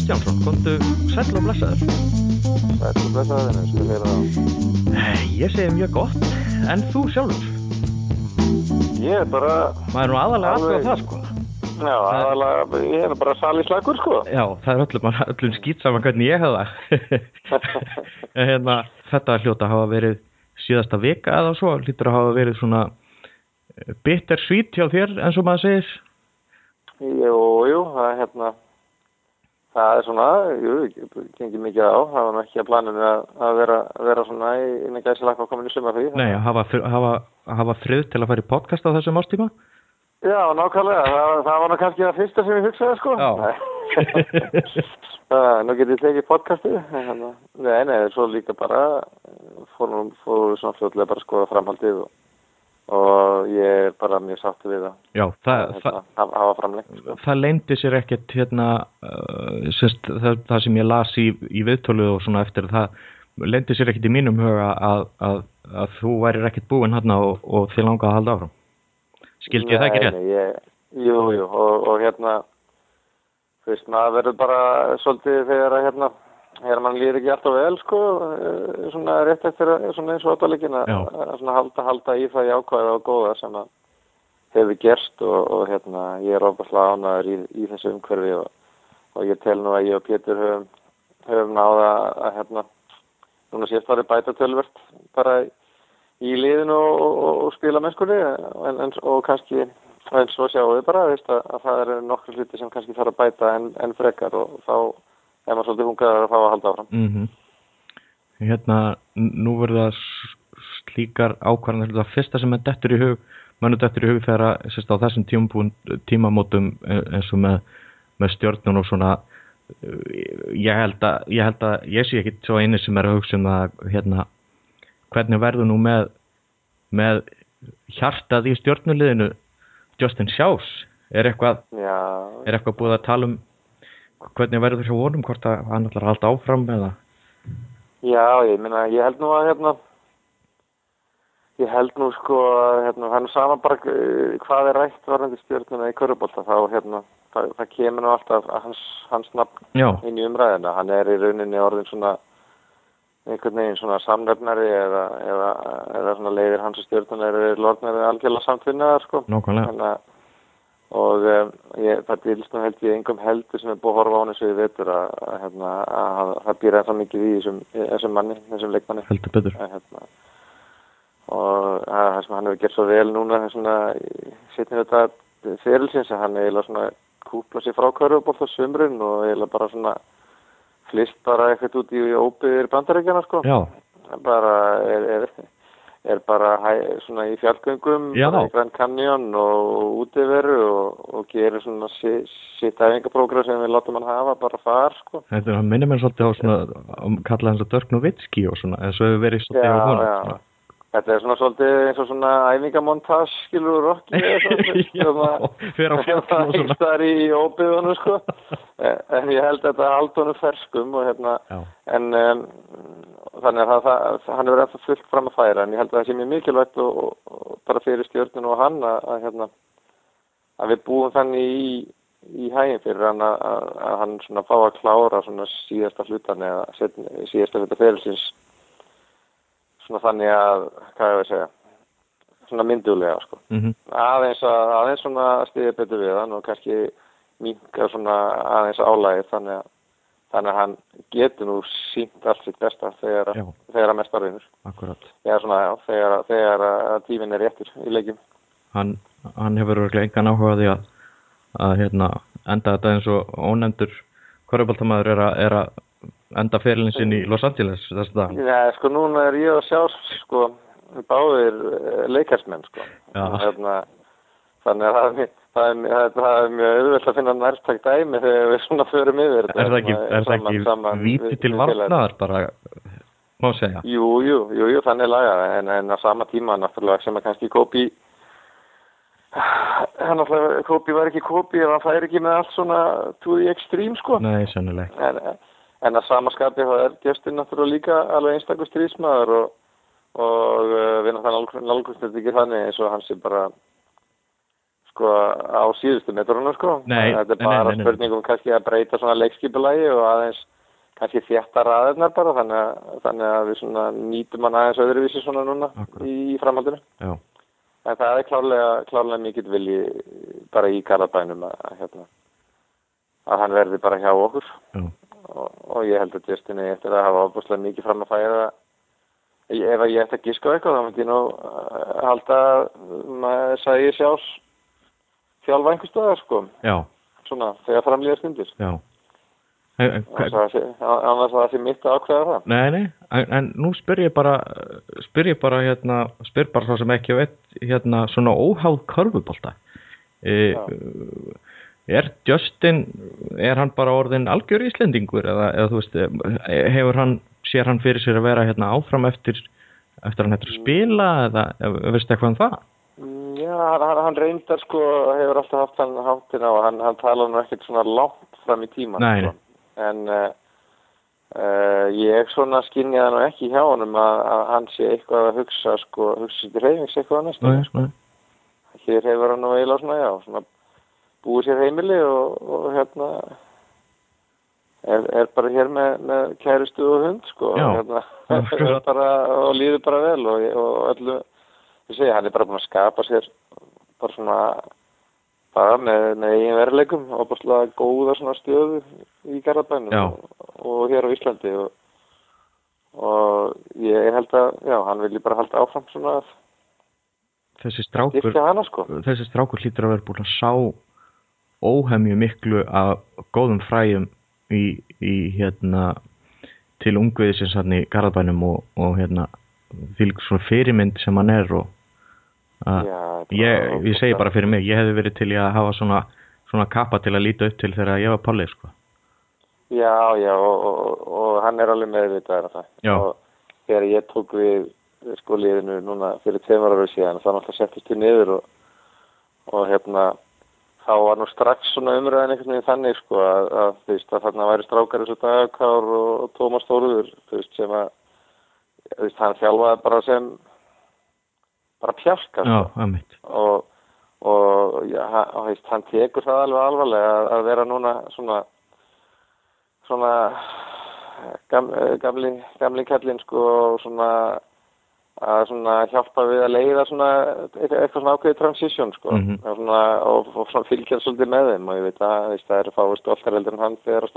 Kristjánsson, komdu sæll og blessaður. Sæll og blessaður, en sko hér að... Ég segi mjög gott, en þú sjálfur? Ég er bara... Maður er nú aðalega á það, sko. Já, aðalega, ég er bara sali slagur, sko. Já, það er öllum, öllum skýt saman hvernig ég hef það. hérna, þetta hljóta hafa verið síðasta vika eða svo, hlýtur að hafa verið svona eh, bitter sweet hjá þér, eins og maður segir. Jú, jú, það er hérna Það er svona, jú, gengið mikið á, það var ekki að planinu að, að vera, vera svona innan gæsilakka að koma inn í sumafrí. Nei, hafa, hafa, hafa frið til að fara í podcast á þessum ástíma? Já, nákvæmlega, það, það var nú kannski það fyrsta sem ég hugsaði, sko. Nú getur ég tekið podcastið, nei, nei, svo líka bara, fórum fór svona fljóðlega bara að skoða framhaldið og og ég er bara mjög sáttu við það Já, það, hérna, það hafa framlengt sko. Það leindi sér ekkert hérna, uh, sérst, það, það sem ég las í, í viðtölu og svona eftir það leindi sér ekkert í mínum huga að, að, að þú værir ekkert búinn hérna og, og þið langaði að halda áfram Skildi ég það ekki rétt? Nei, ég, jú, jú, og, og hérna þú veist, maður verður bara svolítið þegar að hérna Hér mann lýðir ekki alltaf vel sko, eh, svona rétt eftir svona eins og áttalegin að halda, halda í það jákvæða og góða sem að hefur gerst og, og hérna ég er ofaslega ánaður í, í þessu umhverfi og, og ég tel nú að ég og Pétur höfum, höfum náða að hérna, núna sést var ég bæta tölvert bara í liðinu og, og spila mennskunni en, en, og kannski eins og sjáum við bara veist, að, að það eru nokkur hluti sem kannski þarf að bæta en, en frekar og þá ef maður svolítið hungaður að fá að halda áfram. Mm -hmm. Hérna, nú verður það slíkar ákvarðan, það fyrsta sem er dettur í hug, mann er dettur í hug þegar að sérst, á þessum tímabún, tímamótum e, eins og með, með stjórnun og svona, ég held að ég, held að, ég sé ekki svo eini sem er að hugsa um að hérna, hvernig verður nú með, með hjartað í stjórnuliðinu Justin Sjáls, er eitthvað, er eitthvað búið að tala um hvernig verður þessu vonum hvort að hann ætlar að halda áfram eða? Já, ég minna, ég held nú að hérna ég held nú sko að hérna, hann saman bara eh, hvað er rætt varðandi stjórnuna í Körubólta þá hérna, það, það kemur nú alltaf hans, hans nafn Já. inn í umræðina hann er í rauninni orðin svona einhvern veginn svona samnefnari eða, eða, eða svona leiðir hans stjórnuna er lornari algjörlega samtvinnaðar sko. Nákvæmlega. Þannig að og um, ég, það dýrst nú held ég engum heldur sem er búið að horfa á hann eins og ég veitur að, að, hérna, að það býr ennþá mikið í þessum, þessum manni, þessum leikmanni. Heldur betur. Að, hérna, og það sem hann hefur gert svo vel núna svona, setnir þetta fyrirlsins að hann eiginlega svona kúpla sér frá körfubólt á sömrun og eiginlega bara svona flist bara eitthvað út í óbyggir bandarækjana sko. Já. bara er, er, er bara svona í fjallgöngum í Grand Canyon og útiveru og, og gerir svona sitt æfingaprógram sem við látum hann hafa bara þar sko. Þetta að minna mér svolítið á svona kalla hans að Dörk Novitski og svona eins og hefur verið svolítið á honum já. Þetta er svona svolítið eins og svona æfingamontage, skilur, Rocky Já, fyrir á fjallum og svona Það er í óbyðunum, sko en ég held að þetta haldi honum ferskum og hérna Já. en um, þannig að það, hann er eftir fullt fram að færa en ég held að það sé mjög mikilvægt og, og, og bara fyrir stjórnunu og hann að, að, hérna, að við búum þannig í, í hæginn fyrir hann að, að hann svona fá að klára svona síðasta hlutan eða síðasta hluta fyrirsins svona þannig að, hvað ég að segja svona myndulega sko. Mm -hmm. aðeins að aðeins svona stiðið betur við hann og kannski minka svona aðeins álægir þannig að þannig að hann getur nú sínt allt sitt besta þegar, þegar að mest að reynur Akkurat Já, svona, já, þegar, þegar að tíminn er réttur í leikim Hann, hann hefur verið engan áhuga því að, að hérna, enda þetta eins og ónefndur korfbaltamæður er, er að enda ferilin sinn í Los Angeles þess að Já, sko núna er ég að sjá sko báðir leikarsmenn sko hérna, þannig að það er Það er, það er mjög auðvöld að finna nærtækt dæmi þegar við svona förum yfir þetta. Er það ekki, er það ekki saman, víti til varnaðar bara, má segja? Jú, jú, jú, jú þannig laga, en, en á sama tíma náttúrulega sem að kannski Kobi, náttúrulega Kobi var ekki Kobi ef hann fær ekki með allt svona to the extreme sko. Nei, sannileg. En, en að samaskapi það er gestin náttúrulega líka alveg einstakur strísmaður og, og við náttúrulega nálgumst þetta ekki þannig eins og hans er bara sko á síðustu metrunum sko. Nei, þetta er bara spurningum kannski að breyta svona leikskipulagi og aðeins kannski þétta raðirnar bara þannig að, þannig að við svona nýtum hann aðeins öðruvísi svona núna Akkúrat. í framhaldinu. Já, en það er klárlega, klárlega mikill vilji bara í Garabænum að, að, hérna, að hann verði bara hjá okkur. Já, og, ég held að Justin eigi eftir að hafa ofbúslega mikið fram að færa. Ef ég ætti að giska á eitthvað þá myndi ég nú uh, halda að sæði sjás þjálfa einhver stöðar sko. Já, svona þegar framlýða stundir. Annars að það sé- mitt að ákveða það. Nei, nei, en, en nú spyr ég bara spyr ég bara hérna spyr bara svo sem ekki veit hérna svona óháð körfubólta e, Já. Er Justin er hann bara orðin algjör Íslendingur eða, eða þú veist hefur hann, sér hann fyrir sér að vera hérna áfram eftir eftir hann hættur að spila eða veistu eitthvað um það? Mm, Já, hann, hann, reyndar sko hefur alltaf haft hann háttin á hann, hann tala nú ekkert svona langt fram í tíman Nei, sko. en uh, uh, ég svona skynja það nú ekki hjá honum að, að hann sé eitthvað að hugsa sko, hugsa sér til reyfings eitthvað að næstu Nei, nei, hér hefur hann nú eiginlega svona, já, svona búið sér heimili og, og hérna er, er bara hér með, með kæristu og hund, sko, Já. hérna, er bara, og líður bara vel og, og öllu, ég segi, hann er bara búin að skapa sér bara svona, bara með, með eigin veruleikum og bara góða svona stöðu í Garðabænum Já. og, og hér á Íslandi og, og ég held að, já, hann vilji bara halda áfram svona að þessi strákur sko. þessi strákur hlýtur að vera búin að sá óhemju miklu af góðum fræjum í, í hérna til ungviðisins hann í Garðabænum og, og hérna svona fyrirmynd sem hann er og að Já, ég, ég segi bara fyrir mig, ég hefði verið til að hafa svona, svona kappa til að líta upp til þegar ég var Palli sko. Já, já, og, og, og hann er alveg það. Já. Og þegar ég tók við sko liðinu núna fyrir tveimur ára síðan, þá náttúrulega settist við niður og, og hérna, þá var nú strax svona umræðin einhvern veginn þannig sko að, að þú veist, að þarna væri strákar eins og Dagakár og, og Tómas Þóruður, þú veist, sem að, þú veist, hann þjálfaði bara sem, bara pjarka, Já, sko. og, og já, hann, veist, hann tekur það alveg alvarlega að, að vera núna svona svona gam, eh, gamli, gamli kallinn sko og svona að svona hjálpa við að leiða svona eitthvað, svona ákveðið transition sko Mhm. og, svona, og, og svona fylgjast svolítið með þeim og ég veit að það eru fáið stoltar heldur en hann þegar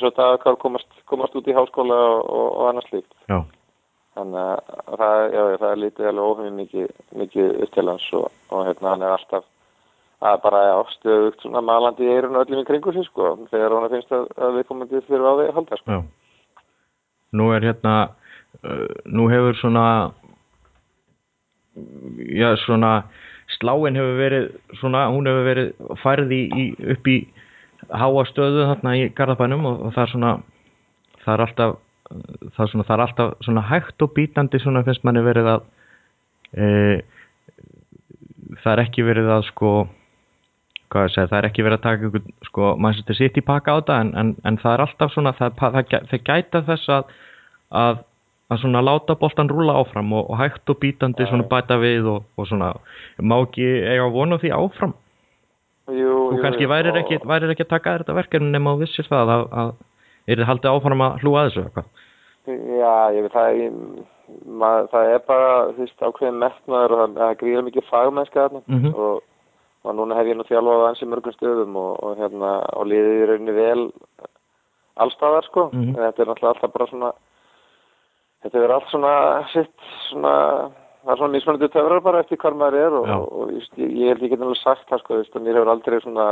strákar komast, komast út í háskóla og, og, og annars líkt Já, Þannig að það, já, það er lítið alveg óhefði mikið, mikið upp til hans og, og hérna hann er alltaf að bara já, stöðugt svona malandi í eirun öllum í kringu sig sko þegar hann finnst að, að við komum til fyrir að halda sko. Nú er hérna nú hefur svona já, svona sláin hefur verið svona, hún hefur verið færð í, í, upp í háa stöðu þarna í Garðabænum og, og það er svona það er alltaf það er, svona, það er alltaf svona hægt og bítandi svona finnst manni verið að e, það er ekki verið að sko hvað ég segi, það er ekki verið að taka ykkur sko, Manchester City pakka á þetta en, en, en það er alltaf svona, það, það, það, það gæta þess að, að að svona láta boltan rúla áfram og, og hægt og bítandi svona bæta við og, og svona, má ekki eiga að vona því áfram? Jú, þú kannski værir ekki, værir ekki að taka þetta verkefni nema þú vissir það að, að er þið haldið áfram að hlúa að þessu eitthvað? Já, ég veit það ég, mað, það er bara þú veist ákveðin metnaður og það, gríður mikið fagmennska þarna. Mhm. og, og núna hef ég nú þjálfað á ansi mörgum stöðum og, og hérna og liðið í rauninni vel allstaðar sko. Mhm. en þetta er náttúrulega alltaf bara svona þetta er allt svona sitt svona það er svona mismunandi töfrar bara eftir hvar maður er og, og, just, ég, ég held ég get alveg sagt það sko, að mér hefur aldrei svona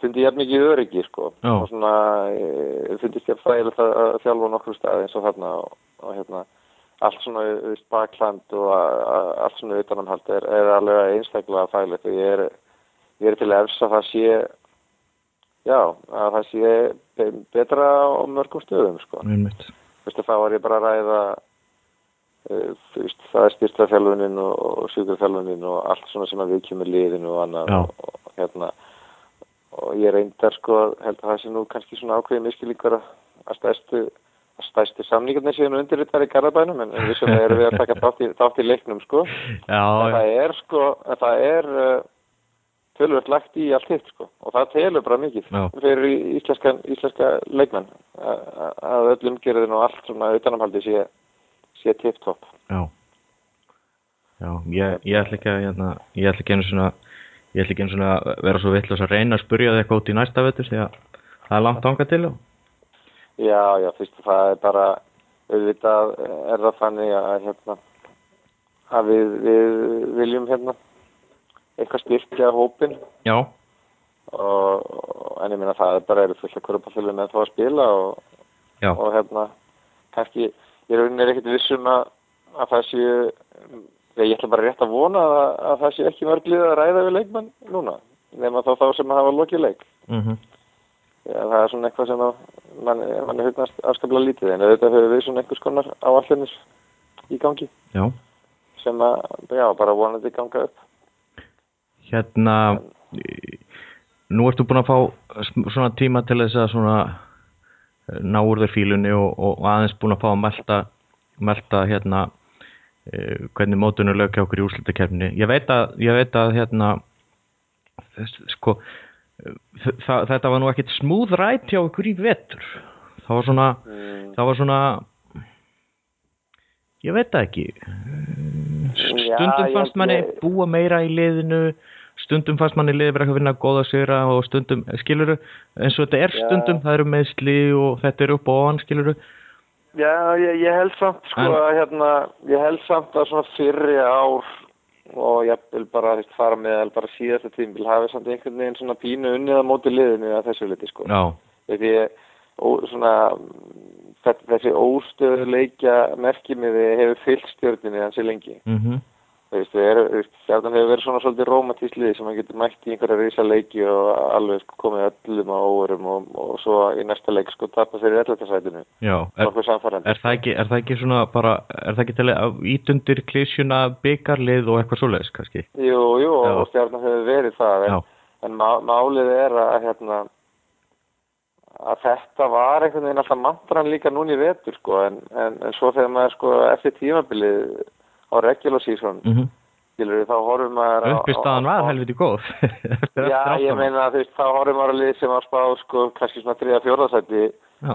fundið jafn mikið öryggi sko Já. og svona e, fundist ég fæðilegt að, þjálfa nokkru staði eins og þarna og, og hérna allt svona veist, bakland og allt svona utanamhald er, er alveg einstaklega fæðilegt og ég er, ég er til efs að það sé já, að það sé be- betra á mörgum stöðum sko Einmitt. Þú veist, þá var ég bara að ræða þú veist, það er styrtaþjálfunin og, og sjúkurþjálfunin og allt svona sem að við kemur liðinu og annað og, og hérna. Og ég reyndar sko held að það sé nú kannski svona ákveðin miskilíkur að að stærstu stæstu samningarnir síðan undirrittar í Garðabænum en við sem erum við að taka dátt í, í leiknum sko. Já, En það er sko, en það er uh, tölvöld lagt í allt hitt sko og það telur bara mikið Já. fyrir íslenska, íslenska leikmenn að öll umgerðin og allt svona utanamhaldi sé, sé tipptopp. já. Já, ég, ég ætla ekki að, hérna, ég ætla ekki einu svona, ég ætla ekki einu svona að vera svo vitlaus að reyna að spurja þig eitthvað út í næsta vetur því að það er langt ánga til og Já, já, fyrst og það er bara auðvitað er það þannig að hérna að við, við viljum hérna eitthvað styrkja hópin Já, og, en ég meina það er bara fullt að korupafylgum með þá að spila og, og hérna kannski, ég er rauninni ekkert vissum að, að það séu ég ætla bara rétt að vona að, að það sé ekki mörglið að ræða við leikmann núna nema þá þá sem hafa lokið leik. Mhm, Já, það er svona eitthvað sem að mann, mann er hugnast afskaplega lítið en auðvitað höfum við svona einhvers konar áallinir í gangi. Já. sem að, já, bara vonandi ganga upp. Hérna, nú ertu búin að fá svona tíma til þess að svona eh, ná úr þér fílunni og, og aðeins búin að fá að melta, melta hérna eh, hvernig mótunur lög hjá okkur í úrslutakefni. Ég veit að, ég veit að hérna, þess, sko, eh, þa þetta var nú ekkit smúð rætt hjá okkur í vetur. Það var svona, Mm. það var svona, ég veit það ekki, Já, stundum ég- fannst manni búa meira í liðinu stundum fannst manni liðið eitthvað að vinna góða sigra og stundum, skiluru eins og þetta er Já. stundum, það eru meðsli og þetta er upp og ofan, skiluru Já, ég, ég held samt, sko, En- að hérna, ég held samt að svona fyrri ár og ég vil bara, þú veist, fara með bara síðasta tímbil hafi samt einhvern veginn svona pínu unnið á móti liðinu að þessu liti, sko. já, Því ég, ó, svona, þessi óstöðu leikja merkimiði hefur fyllt stjórninni hansi lengi. mhm Þú veist, við erum, hefur verið svona svolítið rómatísk lið sem að getur mætt í einhverja risa leiki og alveg sko, komið öllum á óverum og, og svo í næsta leik sko tappa fyrir elletasætinu. já, er, er, það ekki, er það ekki svona bara, er það ekki til að ítundir klísjuna byggarlið og eitthvað svoleiðis, kannski Jú, jú, Já. og stjarnan hefur verið það, en, en má, málið er að, hérna, að þetta var einhvern veginn alltaf mantran líka núna í vetur, sko, en, en, en svo þegar maður, sko, eftir tímabilið á regular season, mm skilur þá horfum maður á- var helviti góð. Já, ég meina þú veist, þá horfum maður að lið sem var spáð, sko, kannski svona 3-4 sæti,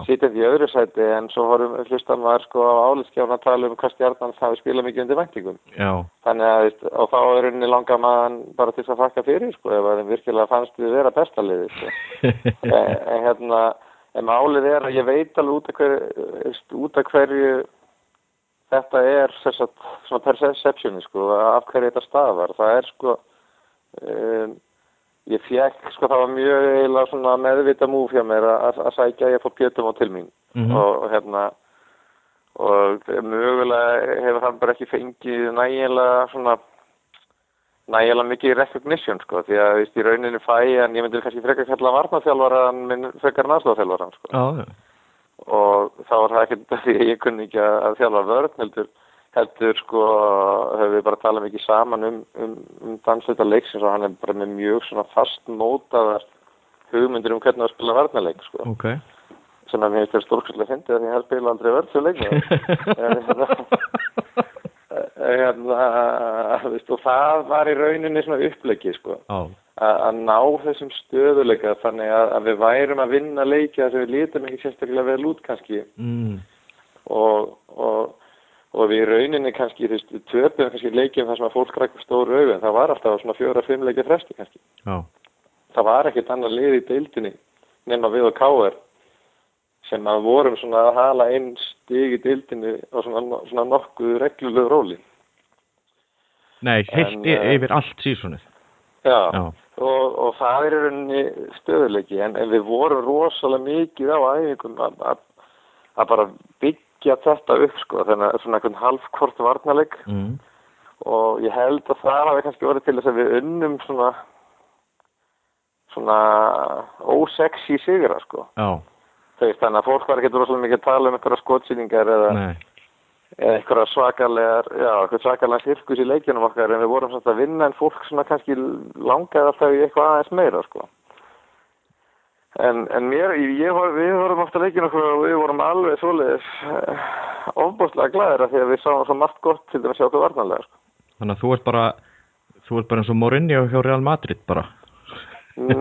sitjandi í öðru sæti, en svo horfum, hlustar maður, sko, á álitskjána að tala um hvað stjarnan hafi spilað mikið undir væntingum. já, Þannig að, veist, og þá er rauninni langa maðan bara til þess að þakka fyrir, sko, ef að þeim virkilega fannst við vera besta liði, sko. en, en hérna, en málið er að ég veit alveg út af hverju, út af hverju þetta er sagt, svona perceptioni, sko, af hverju þetta stafar. Það er, sko, um, ég fekk, sko, það var mjög eiginlega svona meðvita múf hjá mér að, sækja ég fór pjötum á til mín Mhm. og, og hérna, og mögulega hefur hann bara ekki fengið nægilega svona nægilega mikið recognition sko því að veist, í rauninni fæ en ég myndi kannski frekar kalla varnaþjálfaran minn frekar náðstofþjálfaran sko já, já. Og þá var það ekkert því að ég kunni ekki að, þjálfa vörn heldur, heldur sko höfum við bara talað mikið saman um, um, um dansleita leiksins og hann er bara með mjög svona fast mótaðar hugmyndir um hvernig að spila varnarleik sko. Ok. Sem að mér finnst þér stórkvæslega fyndið að ég hef spilað aldrei vörn fyrir leikmaður En hérna, hérna, þú veist, og það var í rauninni svona upplegið sko. Já, að að ná þessum stöðuleika þannig að, að við værum að vinna leiki sem við lítum ekki sérstaklega vel út kannski mm. og, og, og við í rauninni kannski, við töpum kannski leikjum þar sem að fólk rækkur stóru augun, það var alltaf svona fjóra-fimm leikja fresti kannski. já, Það var ekkert annað lið í deildinni nema við og Káar sem að vorum svona að hala einn stig í deildinni og svona, svona nokkuð reglulegu róli. nei, heilt En, eh, yfir allt sísunið Já, já, Og, og það er í rauninni stöðuleiki en, en við vorum rosalega mikið á æfingum að, að, að bara byggja þetta upp sko. Þannig að svona einhvern halvkort varnarleik. Mm. og ég held að það hafi kannski orðið til þess að við unnum svona svona ósexy sigra sko. Já, veist, þannig að fólk var ekki rosalega mikið að tala um einhverja skotsýningar eða, nei svakalegar já, einhverja svakalega sirkus í leikjunum okkar en við vorum svona að vinna en fólk svona kannski langaði alltaf í eitthvað aðeins meira sko En, en mér, ég við vorum ofta leikinu og við vorum alveg svoleiðis uh, ofbústlega glæðir því að við sáum svo margt gott til að sjá okkur varnalega. Sko. Þannig að þú ert bara, þú ert bara eins og Mourinho hjá Real Madrid bara. Þú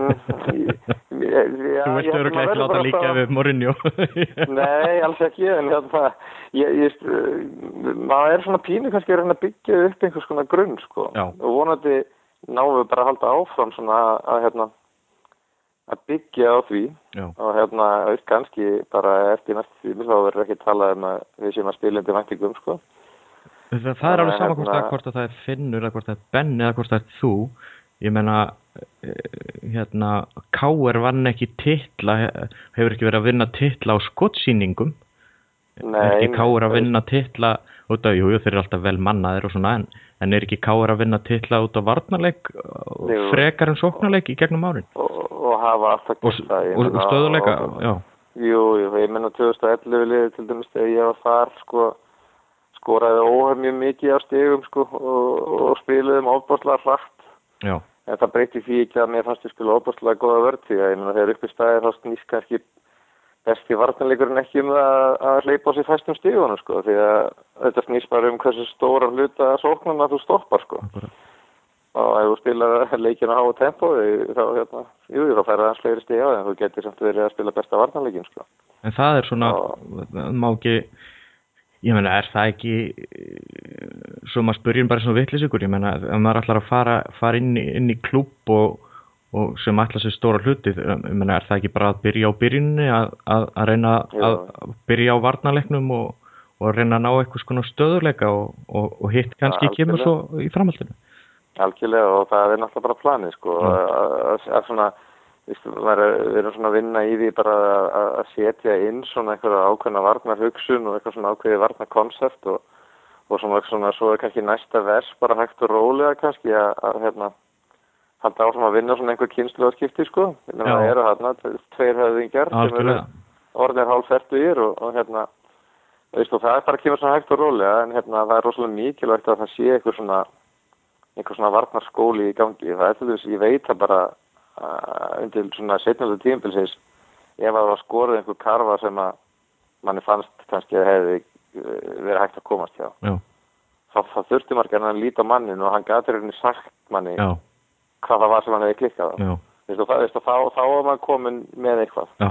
vilt öruglega ekki láta líka við Mourinho. Nei, alls ekki, en hérna, ég, maður er svona pínu kannski að að byggja upp einhvers konar grunn, sko. Og vonandi náum við bara að halda áfram svona að, að hérna, að byggja á því Já. og hérna auðvitað kannski bara eftir næstu tími þá verður ekki talað um að við séum að spila undir væntingum sko. Það, það er alveg saman hérna, hvort að það er Finnur eða hvort það er Benni eða hvort það er þú ég menna eh, hérna Káer vann ekki titla hefur ekki verið að vinna titla á skottsýningum ekki Káer að vinna titla út af, jú, þeir eru alltaf vel mannaðir og svona en En er ekki káður að vinna tilla út á varnarleik frekar en sóknarleik í gegnum árin? Og, og hafa alltaf gert það. Og, og stöðuleika, og, já. Jú, jú, ég menna 2011 liði til dæmis þegar ég var þar sko, skoraði óhör mjög mikið á stegum sko, og spiluðum ofbáslega hratt. Já. En það breyti því ekki að mér fannst ég spila ofbáslega goða vörð því að ég menna þegar upp í staði þá snýst kannski besti vartanleikurinn ekki um að, að hleypa á sér fæstum stígunum sko því að þetta snýst bara um hversu stóra hluta sóknum að þú stoppar sko. Og ef þú spilar leikinu á tempo þá, hérna, jú, þá færða það slegri stíg á en þú getur samt verið að spila besta vartanleikin sko. En það er svona, má ekki ég menna, er það ekki svo maður spurjum bara svona vittlis ykkur, ég menna, ef maður ætlar að fara, fara inn, inn í klúb og og sem ætla sér stóra hluti menna, er það ekki bara að byrja á byrjunni að, að, að reyna að byrja á varnalegnum og, og reyna að ná eitthvað svona stöðuleika og, og, hitt kannski ja, kemur svo í framhaldinu? Algjörlega og það er náttúrulega bara planið sko að svona við erum svona að vinna í því bara að setja inn svona eitthvað ákveðna varnarhugsun og eitthvað svona ákveði varnarkoncept og svona, svona svo er kannski næsta vers bara hægt og rólega kannski að hérna halda áfram að vinna svona einhver kynslu á skipti sko. Ég meina það eru hérna tveir höfðingjar sem eru orðinir hálf færtu yfir og, og hérna veist, og það er bara að kemur svona hægt og rólega en hérna það er rosalega mikilvægt að það sé einhver svona einhver svona varnarskóli í gangi. Það er til þess að ég veit að bara undir svona setnöldu tíumbilsins ef að það var skorið einhver karfa sem að manni fannst kannski að hefði uh, verið hægt að komast hjá Já. þá, þá þurfti margir hann að líta mannin og hann gæti rauninni sagt manni Já hvað það var sem hann hefði klikkað á. Vistu, það, vistu, þá, þá var maður komin með eitthvað. Já.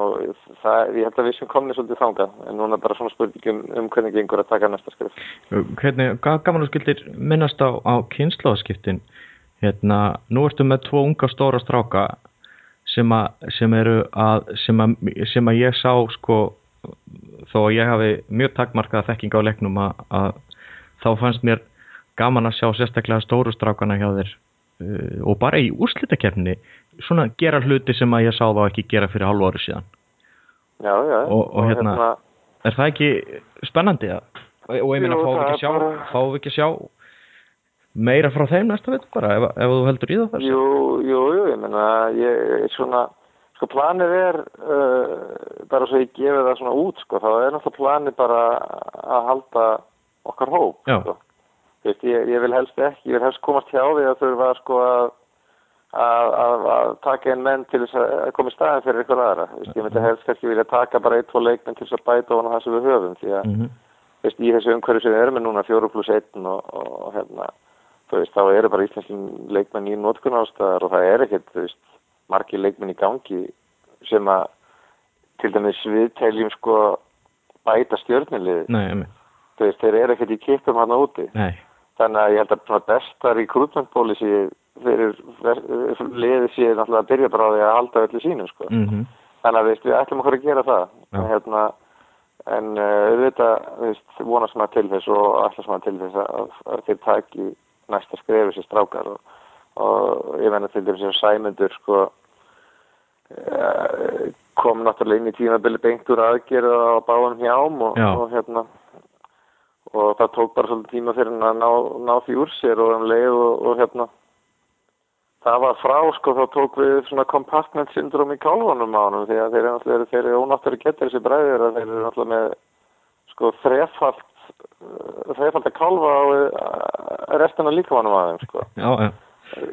Og það, ég held að við sem komni svolítið þánga, en núna bara svona spurningum um hvernig gengur að taka næsta skrif. Hvernig, gaman og skildir minnast á, á kynnslóðskiptin. Hérna, nú ertu með tvo unga stóra stráka sem, a, sem eru að, sem að, sem að ég sá sko, þó að ég hafi mjög takkmarkað þekking á leiknum að, að þá fannst mér gaman að sjá sérstaklega stóru strákana hjá þér uh, og bara í úrslitakefni svona gera hluti sem að ég sá þá ekki gera fyrir halvu ári síðan. Já, já. Og, og hérna, hérna er það ekki spennandi að, og ég meina fáum við ekki sjá fáum við ekki sjá meira frá þeim næsta veit bara ef, ef þú heldur í það þessu Jú, jú, jú, ég meina ég, svona, sko planið er uh, bara svo ég gefi það svona út sko, þá er náttúrulega planið bara að halda okkar hóp sko Veist, ég, ég vil helst ekki, ég vil helst komast hjá því að þurfa sko að, að, taka einn menn til þess að koma í staðin fyrir ykkur aðra. Veist, ég myndi helst ekki vilja taka bara eitt, tvo leikmenn til þess að bæta ofan það sem við höfum því að mm -hmm. veist, í þessu umhverju sem við erum með núna fjóru pluss einn og, og, og hérna, þá eru bara íslenskin leikmenn í nótkunn ástæðar og það er ekkert margi leikmenn í gangi sem að til dæmis við teljum sko bæta stjórnilið. Nei, þeir eru ekkert í kipum hann úti. Nei þannig að ég held að besta recruitment policy fyrir liðið séð náttúrulega að byrja bara á því að halda öllu sínum sko. Mm -hmm. Þannig að veist, við ætlum okkur að gera það. Ja. Hérna, en uh, við veit að vonast maður til þess og alltaf maður til þess að, að þeir taki næsta skrefi sér strákar og, og ég menna til þess að sæmundur sko uh, kom náttúrulega inn í tímabili beint úr aðgerða á báðum hjám og, og hérna og það tók bara svolítið tíma fyrir hann að ná, ná því úr sér og hann um leið og, og hérna það var frá sko þá tók við svona compartment syndrom í kálvanum á hann því að þeir eru náttúrulega þeir eru ónáttúrulega getur þessi bræðir að þeir eru náttúrulega með sko þrefald þrefald að kálva á restina líkamanum aðeins sko já, já.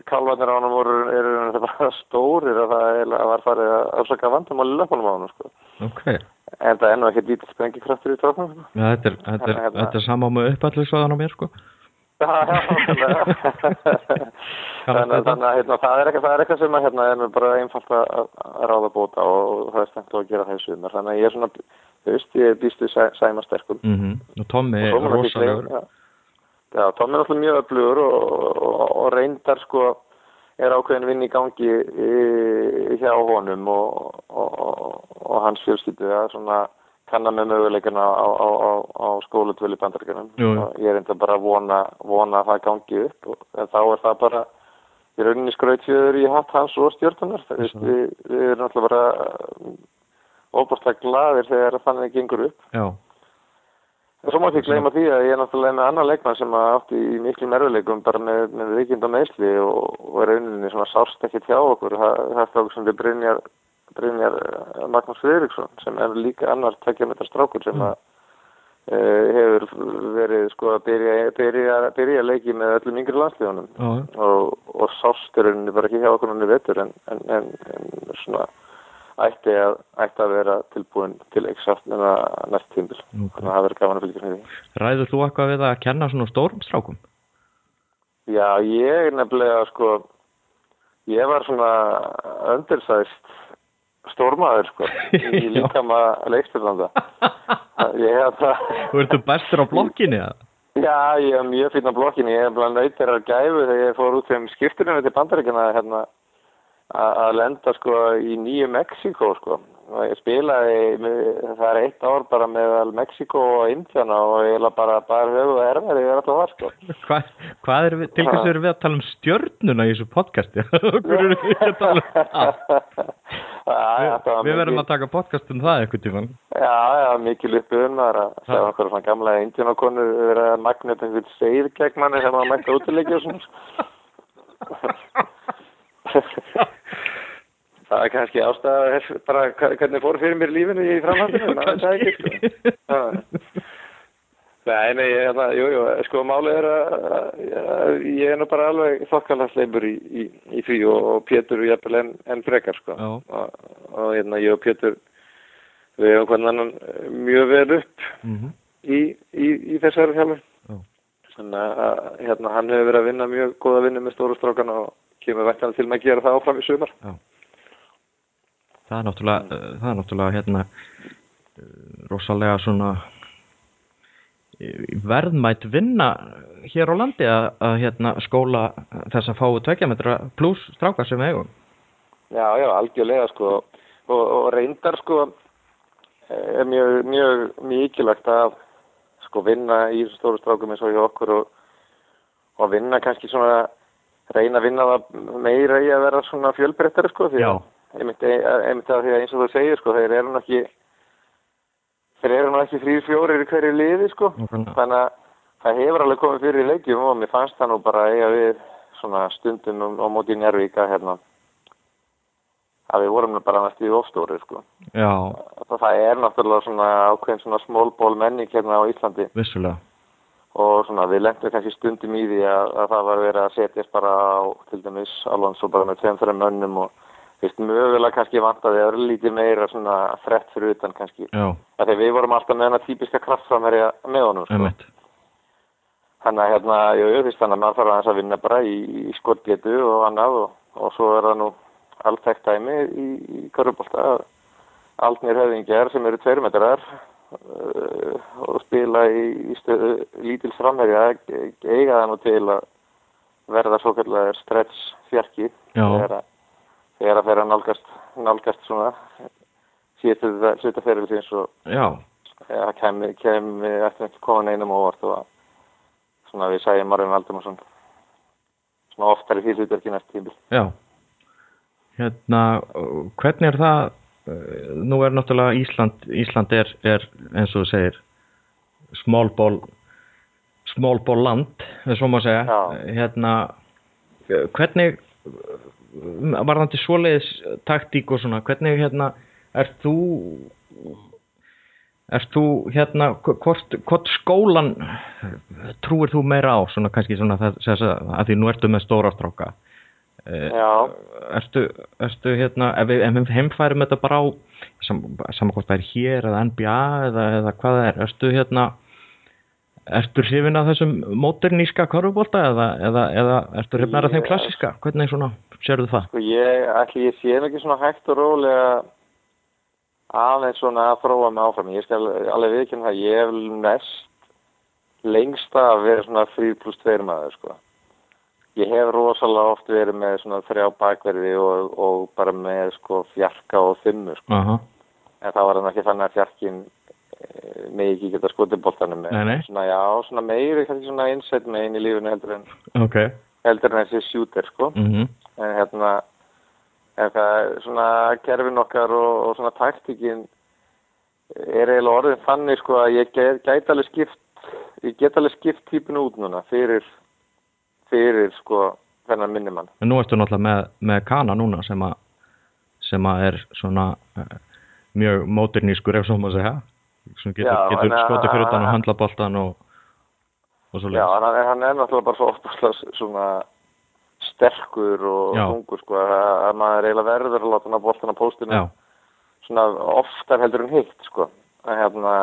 kalvarnir á hann voru eru þetta bara stórir að það var farið að afsaka vandamál í löpunum á hann sko. ok en það er ennú ekki dítið sprengikraftur í tróknum sko. Já, þetta er, þetta er, Hérna- þetta er sama með uppallisvæðan á mér sko Já, já, þannig að hérna, það er eitthvað, sem að hérna er nú bara einfalt að, ráða bóta og það er stengt að gera sumar þannig að ég er svona, þú veist, ég býst við sæ, sæma sterkum. Mm og Tommi er rosalegur Já, Já, Tom er náttúrulega mjög öflugur og, og, og reyndar sko er ákveðin vinn í gangi í, hjá honum og, og, og hans fjölskyldu. Að svona kannan með möguleikana á, á, á, á skólutvölu jú. og ég er enda bara að vona, vona að það gangi upp og, en þá er það bara í rauninni skrautfjöður í hatt hans og stjórnunar það við, við erum náttúrulega bara óbúrslega glaðir þegar þannig gengur upp. Já, En Svo má ekki gleyma því að ég er náttúrulega með annan leikmann sem átti í miklu merðuleikum bara með, með vikind og meðsli og, og rauninni sem að sást ekki hjá okkur. Það, það er strákur sem við Brynjar, Brynjar eh, Magnús Friðriksson sem er líka annar tekja með þetta strákur sem að e, hefur verið sko að byrja, byrja, byrja leiki með öllum yngri landslíðunum og, og sást í rauninni bara ekki hjá okkur hann í vetur en, en, en, en svona ætti að, ætti að vera tilbúin til exakt nema næst tímbil. Ok. Þannig að það verður gaman að fylgjast með því. Ræður þú eitthvað við að kenna svona stórum strákum? Já, ég nefnilega sko, ég var svona undersæst stórmaður sko, í líkama leikstjórnanda. Ég hef það, Þú ertu bestur á blokkinni eða? já, ég hef mjög fínn á blokkinni, ég hef blant nöytir að gæfu þegar ég fór út þeim skipturinn til bandaríkjana hérna að að lenda sko í nýju Mexíkó sko. Ég spilaði, það er eitt ár bara meðal Mexíkó og Indiana og ég la bara bara höfuð og erfæri yfir alltaf það sko. Hva, hvað er við, til hvers erum við að tala um stjörnuna í þessu podcasti? Okkur erum við að tala um það? Þetta Við verðum að taka podcast um það eitthvað tíman. Já, já, mikil uppiðun maður að sjá Já. okkur svona gamla indjónakonur vera að magna upp einhvern segir gegn manni sem að og svona. Það er kannski ástæða bara hvernig fór fyrir mér lífinu í veit það ekki, sko. Nei, nei, ég, hérna, jú, jú, sko, málið er að, að ég er nú bara alveg þokkalast leipur í, í, í því og, og Pétur og jafnvel en, en frekar, sko. Og, og hérna, ég og Pétur, við hefum hvernig annan mjög vel upp Mhm. í, í, í þessari. Já. Þannig að, hérna, hann hefur verið að vinna mjög góða vinnu með stóru strákana og kemur væntanlega til að gera það áfram í sumar. Það er náttúrulega, uh, það er náttúrulega hérna uh, rosalega svona uh, verðmætt vinna hér á landi að, að hérna skóla þess að fáu tvekjametra pluss strákar sem eigum. Já, já, algjörlega sko og, og reyndar sko er mjög, mjög mikilvægt að sko vinna í stóru strákum eins og hjá okkur og, og vinna kannski svona reyna að vinna það meira í að vera svona fjölbreyttari sko því að einmitt, einmitt að því að eins og þú segir sko þeir eru nú ekki þeir eru nú ekki þrýr fjórir í hverju liði sko Nákvæmlega. þannig að það hefur alveg komið fyrir í leikjum og mér fannst það nú bara eiga við svona stundum á móti í Njárvíka hérna að við vorum bara næst í ofstóri sko. Já, það er náttúrulega svona ákveðin svona smólból menning hérna á Íslandi vissulega. Og svona við lendum kannski stundum í því að, að það var verið að setjast bara á til dæmis alveg svo bara með tveim fyrir mönnum og veist, mögulega kannski vantaði að lítið meira svona frett fyrir utan kannski. Já, Það þegar við vorum alltaf með hana típiska kraftframherja með honum sko. Þannig að hérna, jú, jú, fyrst þannig að maður þarf aðeins að vinna bara í, í skotgetu og annað og, og svo er það nú alltækt dæmi í, í Körubólta að aldnir höfðingjar sem eru tveirmetrar og spila í, stöðu lítils framherja eiga það nú til að verða svo kallar stretch fjarki þegar að þegar að að nálgast, nálgast svona síðan þetta fyrir síns og Já, það kemi, kemi eftir ekki koma neinum óvart og að svona við sæjum Marvin Valdimarsson svona oftar í því hlutverki næst tímbil. já. Hérna, hvernig er það, nú er náttúrulega Ísland, Ísland er, er eins og þú segir, small ball land, eða svo maður segja. Já. Hérna, hvernig, varðandi svoleiðis taktík og svona, hvernig hérna, ert þú, ert þú hérna, hvort, hvort skólan trúir þú meira á, svona kannski svona það, þess að því nú ertu með stóra stráka. Já. ertu, ertu hérna ef við, ef við heimfærum þetta bara á sam, saman hvort það er hér eða NBA eða, eða hvað það er, ertu hérna ertu hrifin af þessum móterníska korfubólta eða, eða, eða ertu hrifin af þeim klassiska hvernig svona, sérðu það? Sko ég, ætli ég sé ekki svona hægt og rólega aðeins svona að þróa mig áfram. Ég skal alveg viðkynna það, ég hef mest lengst að vera svona 3 pluss 2 maður, sko. Ég hef rosalega oft verið með svona þrjá bakverði og, og bara með sko fjarka og þimmu, sko. Aha, En það var hann ekki þannig að fjarkin e, mig ekki geta skotið boltanum með. Nei, nei. Svona, já, svona meiri, kannski svona innsett með einn í lífinu heldur en, ok heldur en þessi shooter, sko mm en hérna en það svona kerfin okkar og, og svona taktíkin er eiginlega orðin þannig sko að ég get, gæti alveg skipt ég get alveg skipt típinu út núna fyrir fyrir sko þennan minnimann. En nú ertu náttúrulega með, með Kana núna sem að sem að er svona uh, mjög móternískur ef svo má segja. Sem getur, Já, getur skotið fyrir utan og handla boltan og, og svo Já, hann, er- hann er náttúrulega bara svo oftast svona sterkur og Já. þungur sko. Að, að maður eiginlega verður að láta hann að boltan á póstinu Já, svona oftar heldur en hitt sko. Að hérna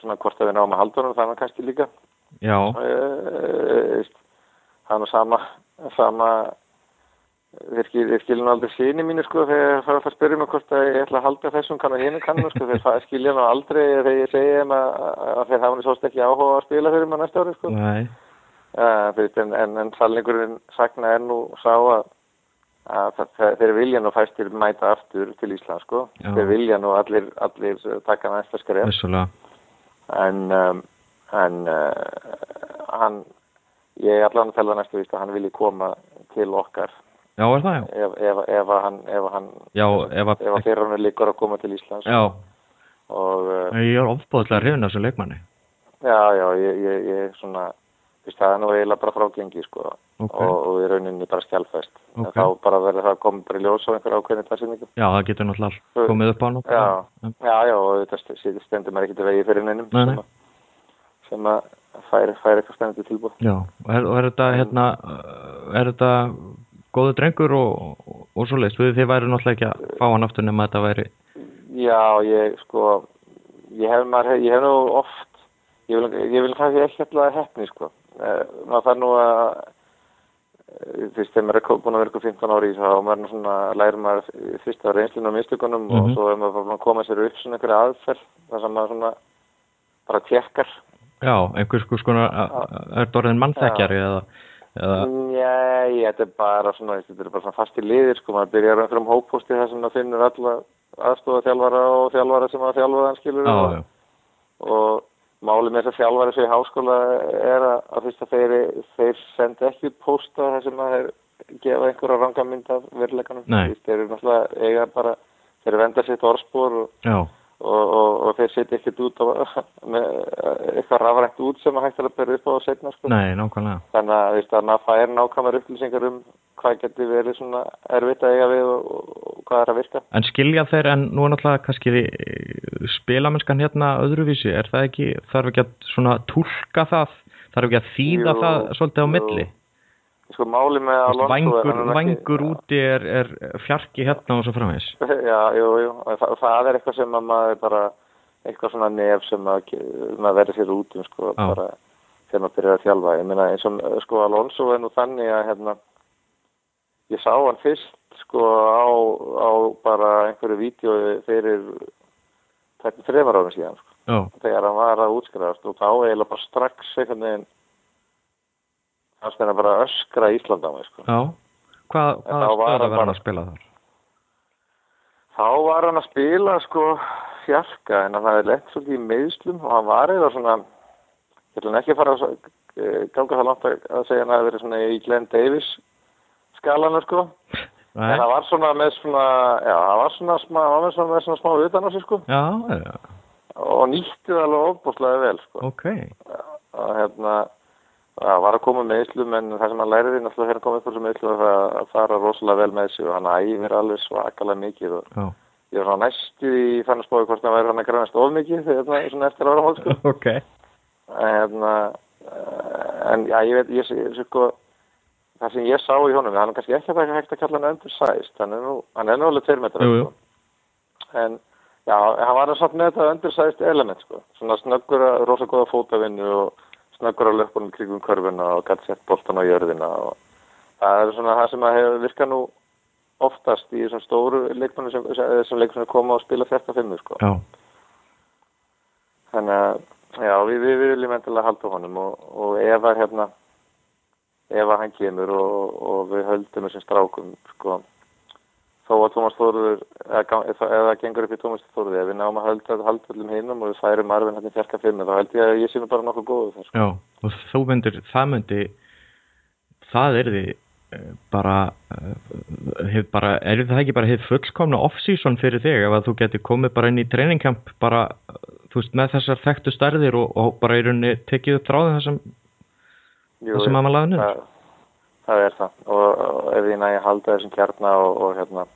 svona hvort að við náum að halda það er kannski líka já, það er nú sama sama þeir skil- þeir skilja nú aldrei síni mínu sko þegar það er að spyrja mig hvort að ég ætla að halda þessum kann og hinu kannu sko þeir skilja nú aldrei þegar ég segi þeim að, að þeir hafa nú svolítið ekki áhuga að spila fyrir maður næsta ári sko. Nei. Uh, en, en, en sannleikurinn sagna er nú sá að, að þeir vilja nú fæstir mæta aftur til Ísland sko. Já. þeir vilja nú allir, allir taka næsta skref. En um, en uh, hann ég er allan að tella næstu víst að hann vilji koma til okkar. Já, er það, já? Ef, ef, ef að hann ef að hann Já, ef að, ef að fyrir hann líkur að koma til Íslands. Já, og uh, ég er ofbóðlega hrifin af þessu leikmanni. Já já ég, ég, ég svona það er nú eiginlega bara frágengi sko. Ok. og, og í rauninni bara skjálfæst Ok. en þá bara verður það komið bara í ljós á einhver ákveðni tassinningu Já, það getur náttúrulega komið upp á hann já, já, já, og þetta st- stendur maður ekki til vegi fyrir neinum Nei, nei. Sem að, færi, færi eitthvað stendur tilbúð Já, og er, og er þetta hérna uh, er þetta góðu drengur og, og, og svo leist, þið væri náttúrulega ekki að fá hann aftur nema þetta væri Já, ég sko ég hef, maður, ég hef nú oft ég vil, ég vil kannski ekki alltaf hefni sko. Eh, maður þarf nú að eh, fyrst þegar maður er búin að vera ykkur 15 ári í þessu þá maður nú svona lærir maður fyrst af reynslinu og mistökunum Mhm. og svo er maður að koma sér upp svona einhverja aðferð þar sem maður svona bara tjekkar Já, einhvers skona er þetta orðin mannþekkjari eða, eða? Nei, þetta er bara svona þetta er bara svona fast í liðir sko maður byrjar einhverjum hópposti þar sem maður finnur alla aðstofa þjálfara og þjálfara sem að þjálfa þann skilur Já, já, og málið með þess að þjálfari svo í háskóla er að, að fyrst að þeir, þeir sendi ekki út pósta þar sem að þeir gefa einhverja rangamynd af veruleikanum. Þeir eru náttúrulega eiga bara þeir venda sitt orðspor og, og, og, og þeir setja ekkert út á, með eitthvað rafrænt út sem að hægt er að byrja upp á setna sko. nei, nákvæmlega. Þannig að, veist, að maður fær nákvæmar upplýsingar um hvað getur verið svona erfitt að eiga við og, og, hvað er að virka. En skilja þeir, en nú er náttúrulega kannski eh, spilamennskan hérna öðruvísi, er það ekki, þarf ekki að svona túlka það, þarf ekki að þýða Jú, það svolítið á jú. milli sko máli með Alonso er Vængur, er ekki- vængur úti er, er fjarki hérna og svo framvegis. Já, jú, jú, og það, er eitthvað sem að maður bara, eitthvað svona nef sem að, maður verður sér út um, sko, Já. bara þegar maður byrjar að þjálfa. Ég meina eins og, sko, Alonso er nú þannig að, hérna, ég sá hann fyrst, sko, á, á bara einhverju vídeo fyrir þreymar árum síðan, sko, Já, þegar hann var að útskrifast og þá eiginlega bara strax einhvern veginn, hans meina bara öskra Ísland á mig, sko. já. Hvað, hvaða þá var hann bara- að spila þar? Þá var hann að spila sko fjarka en hann hafði lett svolítið í meðslum og hann var eða svona ég ætlum ekki að fara að eh, ganga það langt að að segja hann hafi verið svona í Glenn Davis skalanu sko. Nei, en það var svona með svona já, það var svona smá, var svona, með svona smá utan á sig sko. Já, já, og nýtti það alveg ofbúslega vel sko. Ok. Og hérna það var að koma með meðslum en það sem hann læriði náttúrulega þegar hann kom upp á þessu meðslum var það að fara rosalega vel með sig og hann æfir alveg svakalega mikið og Já, Ég var svona næstu í þannig spói hvort það væri hann að grænast of mikið þegar það er svona eftir ára hól sko. ok En, eh, en já, ég veit, ég sé sko, það sem ég sá í honum, hann er kannski ekki að það hægt að kalla hann undersized, hann er nú, hann er nú alveg tveir metrar, Jú, jú. sko. En, já, hann var samt með þetta undersized element, sko. Svona snöggur að rosa góða fótavinnu og snöggur að löpunum kringum körfuna og gætt sett boltan á jörðina og það er svona það sem að hefur virkað nú oftast í þessum stóru leikmennum sem, sem leikmennum koma og spila þetta fimmu, sko. Já, Þannig að, já, við, við viljum endilega halda honum og, og ef að hérna, ef að hann kemur og, og við höldum þessum strákum, sko, þó að Tómas Þóruður, eða, eða gengur upp í Tómas Þóruður, ef við náum að halda, öllum hinnum og við færum arfinn hérna í fjarka fimmu, þá held ég að ég sé nú bara nokkuð góðu þess. já, og þú myndir, það myndi, það er því bara, uh, hef bara, er það ekki bara hefð fullkomna off-season fyrir þig ef að þú getur komið bara inn í treiningkamp bara, uh, þú veist, með þessar þekktu stærðir og, og bara í rauninni tekið upp þráðin þessum, Jú, þessum að maður laði. Það, er það. Og, ef ég næ að halda þessum kjarna og, og hérna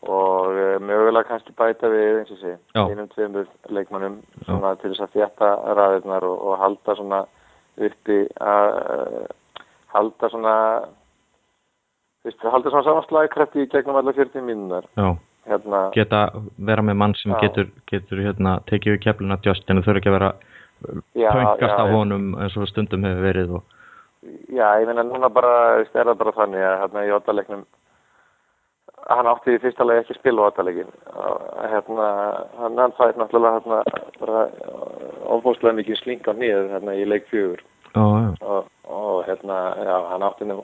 og e, mögulega kannski bæta við eins og sé, einum tveimur leikmannum svona til þess að þjætta ræðirnar og, og halda svona uppi að e, halda svona Vist, halda svona saman slagkrafti í gegnum alla 40 mínunar hérna, geta vera með mann sem Já. getur, getur hérna, tekið við keflina Justin og þurfa ekki að vera pöngast á honum eins og stundum hefur verið og, Já, ég meina núna bara, er það bara þannig að hérna í oddaleiknum hann átti í fyrsta lagi ekki að spila á oddaleikin hérna, hann, hann fæði náttúrulega hérna bara ofbúslega mikið slinga nýður hérna í leik fjögur. Já, já, og, og hérna, já, hann átti nú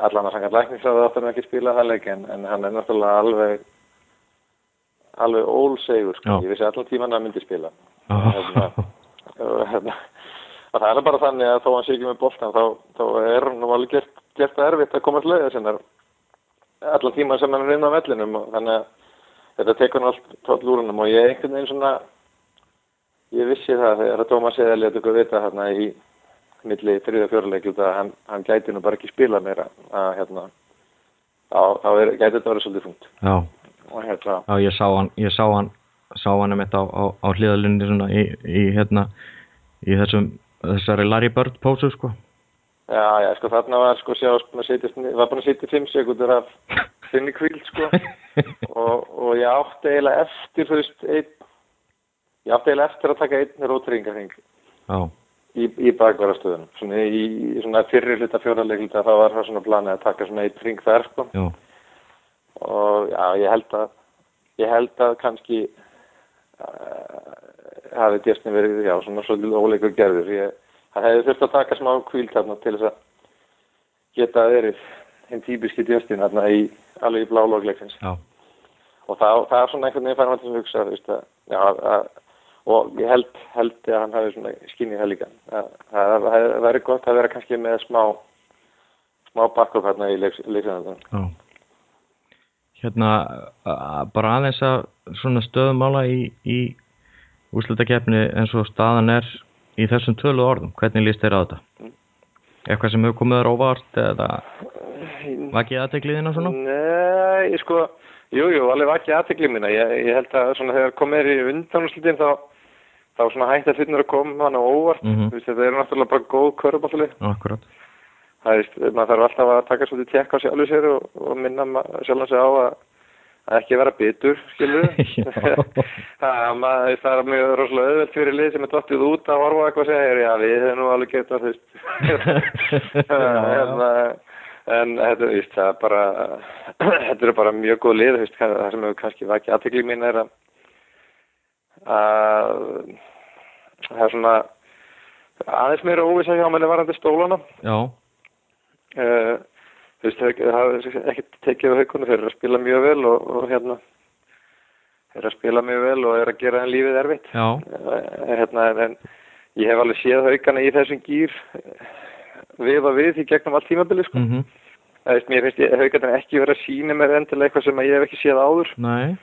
allan að sanga lækningsræði átti hann ekki að spila það leik en, en hann er náttúrulega alveg alveg ólsegur, sko, ég vissi allan tíman að myndi spila. Já. hérna, og hérna og það er bara þannig að þó hann sé ekki með boltan þá, þá er hann nú alveg gert, gert það erfitt að komast leiða sinnar allan tíman sem hann er inn á vellinum og þannig að þetta tekur hann allt tóll úr hannum og ég einhvern veginn svona ég vissi það þegar að Tómas eða létt okkur vita hérna í milli þriða fjóruleik út að hann, hann gæti nú bara ekki spila meira að hérna þá, er, gæti þetta verið svolítið funkt já, hérna já, ég sá hann ég sá hann, sá hann einmitt á, á, á hliðalunni svona í, í hérna í þessum, þessari Larry Bird pósu sko. Já, já, sko þarna var sko maður setjast, var bara að setja fimm sekundur af þinni kvíld sko. Og, og ég átti eiginlega eftir, þú veist, einn ég átti eiginlega eftir að taka einn rótringarhing já, í, í bakvarastöðunum. Svona í, í svona fyrri hluta fjóralegluta þá var það svona planið að taka svona einn ring þar sko. Já, og já, ég held að ég held að kannski uh, hafi djestin verið, já, svona svolítið óleikur gerður. Ég, það hefði þurft að taka smá kvíld þarna til þess að geta verið hinn típiski djestin þarna í, alveg í blálogleiksins já, og það, það er svona einhvern veginn færum til að hugsa, veist að, já, að og ég held, held að hann hafi svona skinnið það líka. Það, væri gott að vera kannski með smá smá bakkup hérna í leiksanðan já. Hérna bara aðeins að svona stöðumála í, í úrslutakefni eins og staðan er í þessum tölu orðum, hvernig líst þér á þetta? Eitthvað sem hefur komið þér óvart eða vakið aðtekliðina svona? Nei, sko, jú, jú, alveg ekki aðtekli mína. Ég, ég held að svona þegar komið er í undanúslitin þá, þá svona hægt að hlutin að koma hann á óvart. Þú veist, þetta er náttúrulega bara góð köruballið. Akkurat. Það veist, maður þarf alltaf að taka svolítið tekka á sjálfu sér og, og minna sjálfan sig á að, að ekki vera bitur, skilur. Það, er mjög rosalega auðvelt fyrir lið sem er dottið út að horfa eitthvað segja, já, við hefum nú alveg gett að, þú veist, hérna, en þetta, er bara, þetta er bara mjög góð lið, veist, það sem hefur kannski vakið aðtekli mín er að, að það er svona aðeins meira óvisa hjá manni varandi stólana. Já, Uh, það hafa ekki tekið á haugunum, þeir eru að spila mjög vel og, og hérna þeir eru að spila mjög vel og eru að gera henn lífið erfitt. Uh, hérna, en, en ég hef alveg séð haugana í þessum gýr við og við í gegnum allt tímabili sko. mhm, það veist, mér finnst ég haugarnir ekki vera að sína mér endilega eitthvað sem ég hef ekki séð áður. Nei,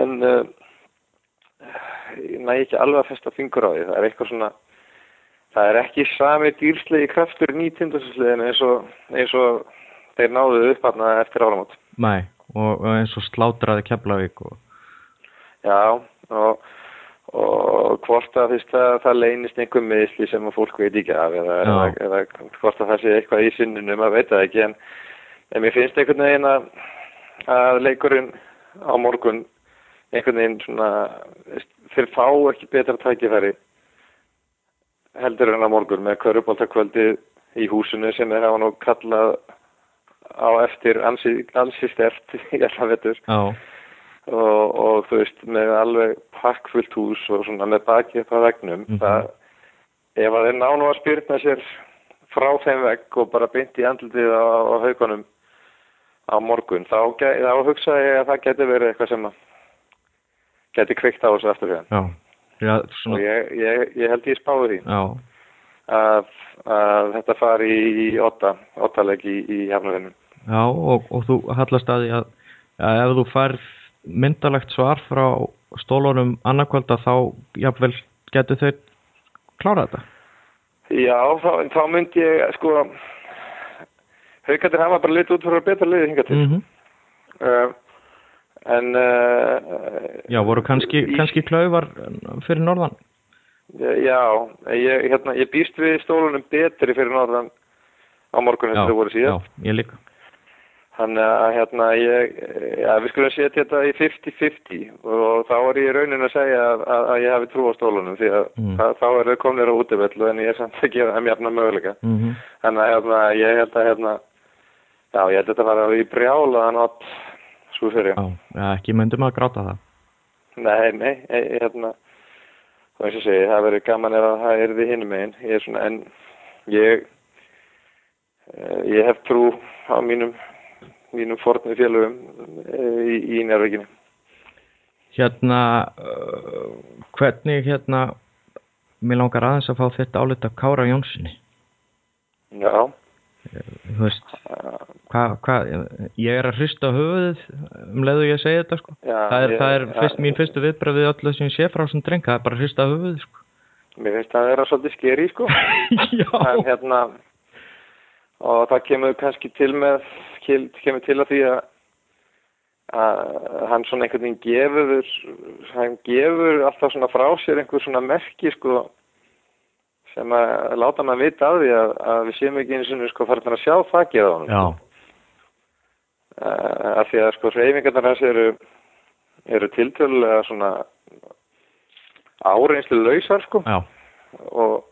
en uh, ég næ ekki alveg að festa fingur á því. Það er eitthvað svona það er ekki sami dýrslegi kraftur í tindasliðinu eins og, eins og þeir náðu upp hann eftir áramót. Nei, og, og eins og slátraði Keflavík og, já og, og hvort að fyrst að það leynist einhver meðsli sem að fólk veit ekki af eða, eða, hvort að það sé eitthvað í sinninu maður veit það ekki en, en mér finnst einhvern veginn að, að leikurinn á morgun einhvern veginn svona þeir fá ekki betra tækifæri heldur en á morgun með kvöruboltakvöldi í húsinu sem þeir hafa nú kallað á eftir ansi, ansi stert í alla vetur. Já, og, og þú veist með alveg pakkfullt hús og svona með baki upp að vegnum Mhm. það, ef að þeir ná nú að spyrna sér frá þeim vegg og bara í andlitið á, á haugunum á morgun þá, þá hugsa ég að það geti verið eitthvað sem geti kveikt á þessu aftur hérna já, já, og svona, ég, ég, ég held ég spáði því. Að, að þetta fari í åtta, åttaleg í, í hafnafinnum já og, og þú hallast að því að, að ef þú færð myndalegt svar frá stólunum annarkvölda þá jafnvel getur þau klárað þetta. Já, þá, þá myndi ég sko haugandir hafa bara litið út fyrir að betra liði hinga til. Mm uh, en uh, Já, voru kannski, í- kannski klaufar fyrir norðan? já, ég, hérna, ég býst við stólunum betri fyrir norðan á morgun Já, þetta voru síðan já, ég líka. Þannig að hérna ég, ja, við skulum setja þetta í 50-50 og þá er ég raunin að segja að, að, að ég hafi trú á stólunum því að Mm. það, þá er þau komnir á útivellu en ég er samt að gefa þeim jafna möguleika. Mm Þannig að hérna, ég held að hérna, já ég held að þetta var í brjálaðan átt svo fyrir. Já, já, ekki myndum að gráta það. Nei, nei, ég, hérna, þú veist að segja, það verður gaman að það er við hinum megin. Ég er svona, en ég, eh, ég hef trú á mínum, mínum fornu félögum í, í nærveginni. Hérna, hvernig hérna, mér langar aðeins að fá þetta álit af Kára Jónssoni. Já, Þú veist, hvað, hva, ég er að hrista höfuðið um leiðu ég að segja þetta, sko. Já, það er, ég- það er ja. fyrst, mín fyrstu viðbröð við öllu sem ég sé frá sem dreng, það er bara að hrista höfuðið, sko. mér finnst það að vera svolítið skeri, sko. en hérna, og það kemur kannski til með, kemur til að því að að hann svona einhvern veginn gefur hann gefur alltaf svona frá sér einhver svona merki sko sem að láta maður vita af því að, að við séum ekki eins og sko farin að sjá þakkið á hann uh, af því að sko hreyfingarnar hans eru eru tiltölulega svona áreynslu lausar sko. Já, og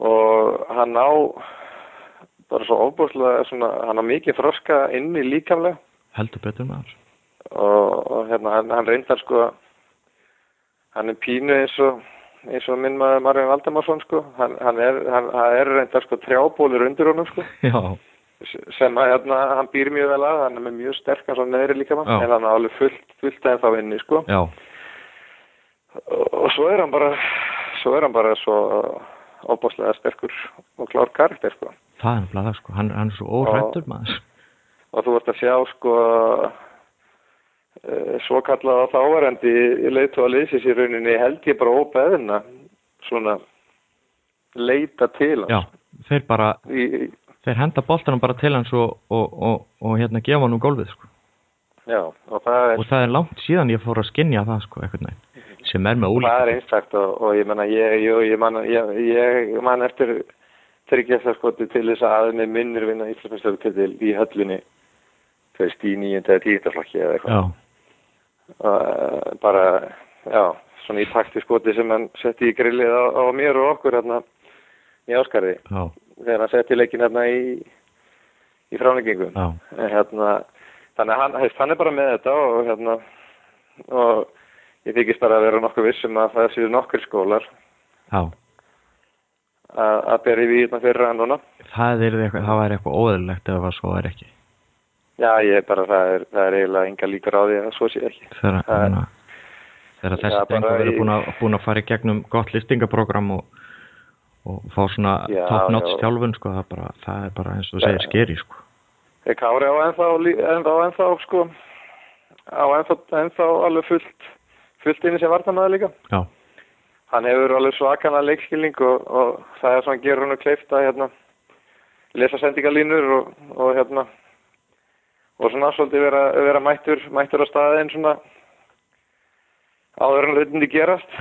og hann á bara svo ofbúrslega svona, hann á mikið þroska inni líkamlega. Heldur betur maður. og, og hérna hann, hann reyndar sko hann er pínu eins og eins og minn maður Marjón Valdemarsson sko. Hann, hann er, er reyndar sko trjábólur undir honum sko. Já, sem að hérna, hann býr mjög vel að. Hann er með mjög sterkan svo neðri líka Já. en hann er alveg fullt, fullt en þá inni sko. Já, og, og svo er hann bara svo er hann bara svo opbáslega sterkur og klár karakter sko. Það er nefnilega það, sko. Hann, hann er svo órættur maður. og þú ert að sjá sko svo kallað á þáverendi leitu að leysis í rauninni held ég bara óbeðina svona leita til hans Já, þeir bara, í, þeir henda boltanum bara til hans og, og, og, og hérna gefa hann um gólfið, sko. já, og það er, Og það er langt síðan ég fór að skinja það, sko. Sem er með það er ólíka. einstakt og, og ég menna ég, ég, ég, ég, ég man eftir tryggjastarskoti til þess að með minnir vinna Íslandsmyndstöðu í höllinni þú veist í nýjönda eða tíðindaflokki eða eitthvað bara, já, svona í takti skoti sem hann setti í grillið á, á mér og okkur hérna í Áskarði já, þegar hann setti leikin hérna í, í fráningingum. Hérna, þannig að hann, hann er bara með þetta og hérna, og ég þykist bara að vera nokkuð vissum að það séu nokkur skólar já. að, bera í víðna fyrir hann núna. Það eitthvað, það væri eitthvað óðurlegt ef það svo er ekki. Já, ég er bara, það er, það er eiginlega enga líkur á því að svo sé ekki. Þegar, Það þegar þessi drengur verður búin, að- búin að fara í gegnum gott listingaprógram og, og fá svona Já, top-notch já. þjálfun, sko, það bara, það er bara eins og segir skeri, sko. Er Kári á ennþá, ennþá, ennþá, sko, á ennþá, ennþá alveg fullt, fullt inni sem vartamæður líka. Já, Hann hefur alveg svakana leikskilning og, og það er svona gerur hann að kleifta hérna, lesa sendingalínur og, og hérna, og svona svolítið vera, vera mættur, mættur á staðin svona áður en hlutinni gerast.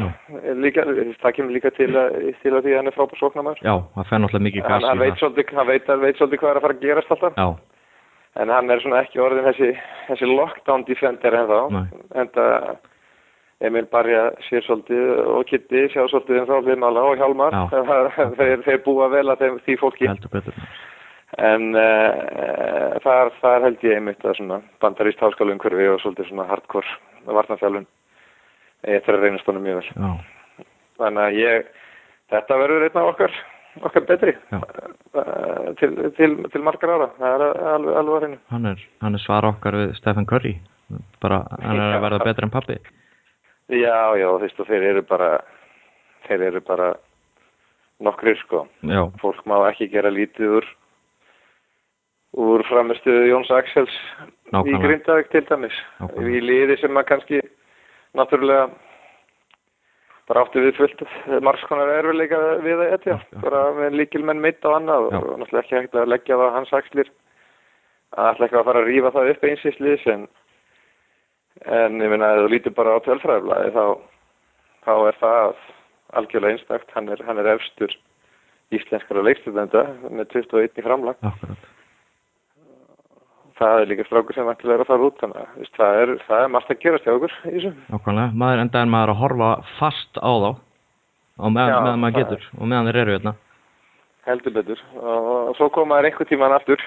Líka, það kemur líka til að, til að því að hann er frábúr sóknarmar Já, það fær náttúrulega mikið gas hann, veit svolítið, hann veit, veit svolítið hvað er að fara að gerast alltaf. Já, en hann er svona ekki orðin þessi, þessi lockdown defender en þá en það Emil Barja sér svolítið og Kitty sjá svolítið en þá Limála og Hjálmar. Já. þeir, þeir búa vel að þeim, því fólki. Heldur betur en uh, þar, þar held ég einmitt að svona bandaríst háskálumhverfi og svolítið svona hardcore varnarþjálfun eftir að reynast honum mjög vel. Já, þannig að ég þetta verður einn af okkar okkar betri uh, til, til, til margar ára. Það er alveg, alveg að reyna hann er, hann er svara okkar við Stephen Curry. Bara, hann er að verða betur en pappi já, já, þú veist og þeir eru bara þeir eru bara nokkrir sko. Já, fólk má ekki gera lítið úr úr framistuðu Jóns Axels í Nákvæmlega. Grindavík til dæmis Nákvæmlega. í liði sem að kannski náttúrulega bara átti við fullt margskonar erfiðleika við já. bara með líkilmenn mitt og annað Já. og náttúrulega ekki hægt að leggja það hans axlir að ætla ekki að fara að rífa það upp einsýsliðis en en ég meina að þú lítur bara á tölfræðiblaði þá, þá er það algjörlega einstakt hann er, hann er efstur íslenskara leikstudenda með 21 í framlag akkurat það er líka strákur sem ættilega er að fara út þannig að veist, það er, það er margt að gerast hjá okkur í þessu. Nákvæmlega, maður enda er maður að horfa fast á þá og meðan, meðan maður getur og meðan þeir eru hérna. Heldur betur. Og, og svo koma þær einhver tíman aftur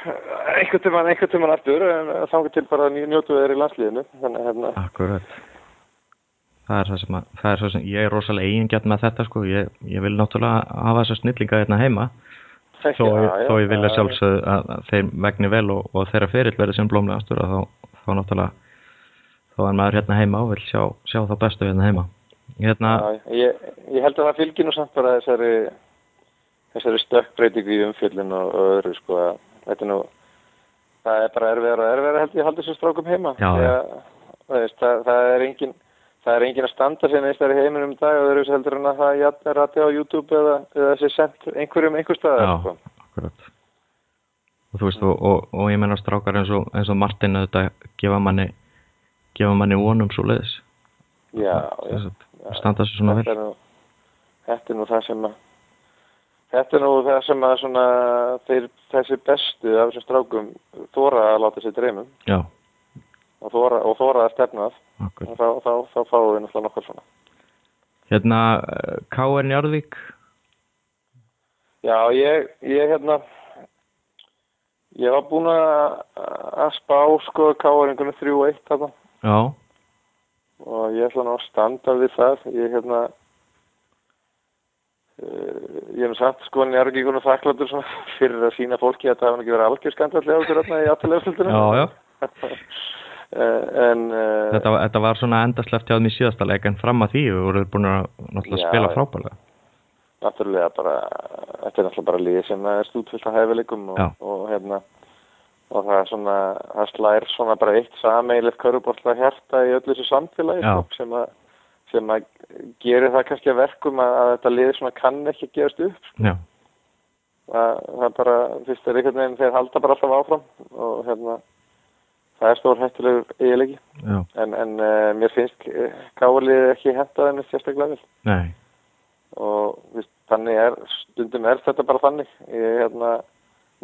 einhver tíman, einhver tíman aftur en þangur til bara að njótu þeir í landsliðinu. Þannig hérna, Akkurat. Það er það sem, að, það er það sem ég er rosalega eigingjarn með þetta sko, ég, ég vil náttúrulega hafa þessa snillinga hérna heima þó, já, þó ég vilja sjálfsögðu að, þeir vegni vel og, og þeirra ferill verði sem blómlegastur þá, þá náttúrulega þá er maður hérna heima og vil sjá, sjá þá bestu hérna heima. Hérna, Já, ég, ég held að það fylgir nú samt bara þessari þessari stökkbreytingu í umfjöllin og, og öðru sko að þetta nú það er bara erfiðar og erfiðar held ég að halda þessu strákum heima. Já, Því já. að, það, veist, það, það er engin það er engin að standa neist þar í heiminum í dag og öðru heldur en að það er rætti á YouTube eða, eða þessi sendt einhverjum einhver staðar já, sko. akkurat. Og þú veist og, og, og ég menna strákar eins og, eins og Martin auðvitað gefa manni gefa manni vonum svo leiðis já, já. standa sér svona vel. þetta er nú, þetta það sem að þetta er nú það sem að svona þeir, þessi bestu af þessum strákum þóra að láta sér dreymum já, og þóra, að stefna að. akkurat og þá, þá, þá fáum við náttúrulega nokkur svona. Hérna, eh, K.R. Njarðvík? Já, ég, ég hérna ég var búinn að spá sko káaringunum 3-1 þarna. Já, og ég ætla nú að standa við það. Ég hérna ég hef sagt sko njárvíkunum þakkláttur svona fyrir að sína fólki að það nú ekki verið algjör skandallega okkur þarna í afturlega já, já en uh, þetta, var- þetta var svona endasleft hjá þeim í síðasta leik en fram að því við vorum búin að náttúrulega spila já. frábælega náttúrulega bara þetta er náttúrulega bara liði sem er stútfyllt af hæfileikum og, og hérna og það er svona, það slær svona bara eitt sameigilegt körubólta hjarta í öllu þessu samfélagi sem að sem að gerir það kannski að verkum að, að þetta liði svona kann ekki að gerast upp sko. það, það er bara, fyrst er einhvern veginn þeir halda bara alltaf áfram og hérna það er stór hættulegur eiginleiki. En, en uh, mér finnst gáliðið ekki henta þenni sérstaklega vel. Nei. Og viðst, þannig er, stundum er þetta bara þannig. Ég hérna,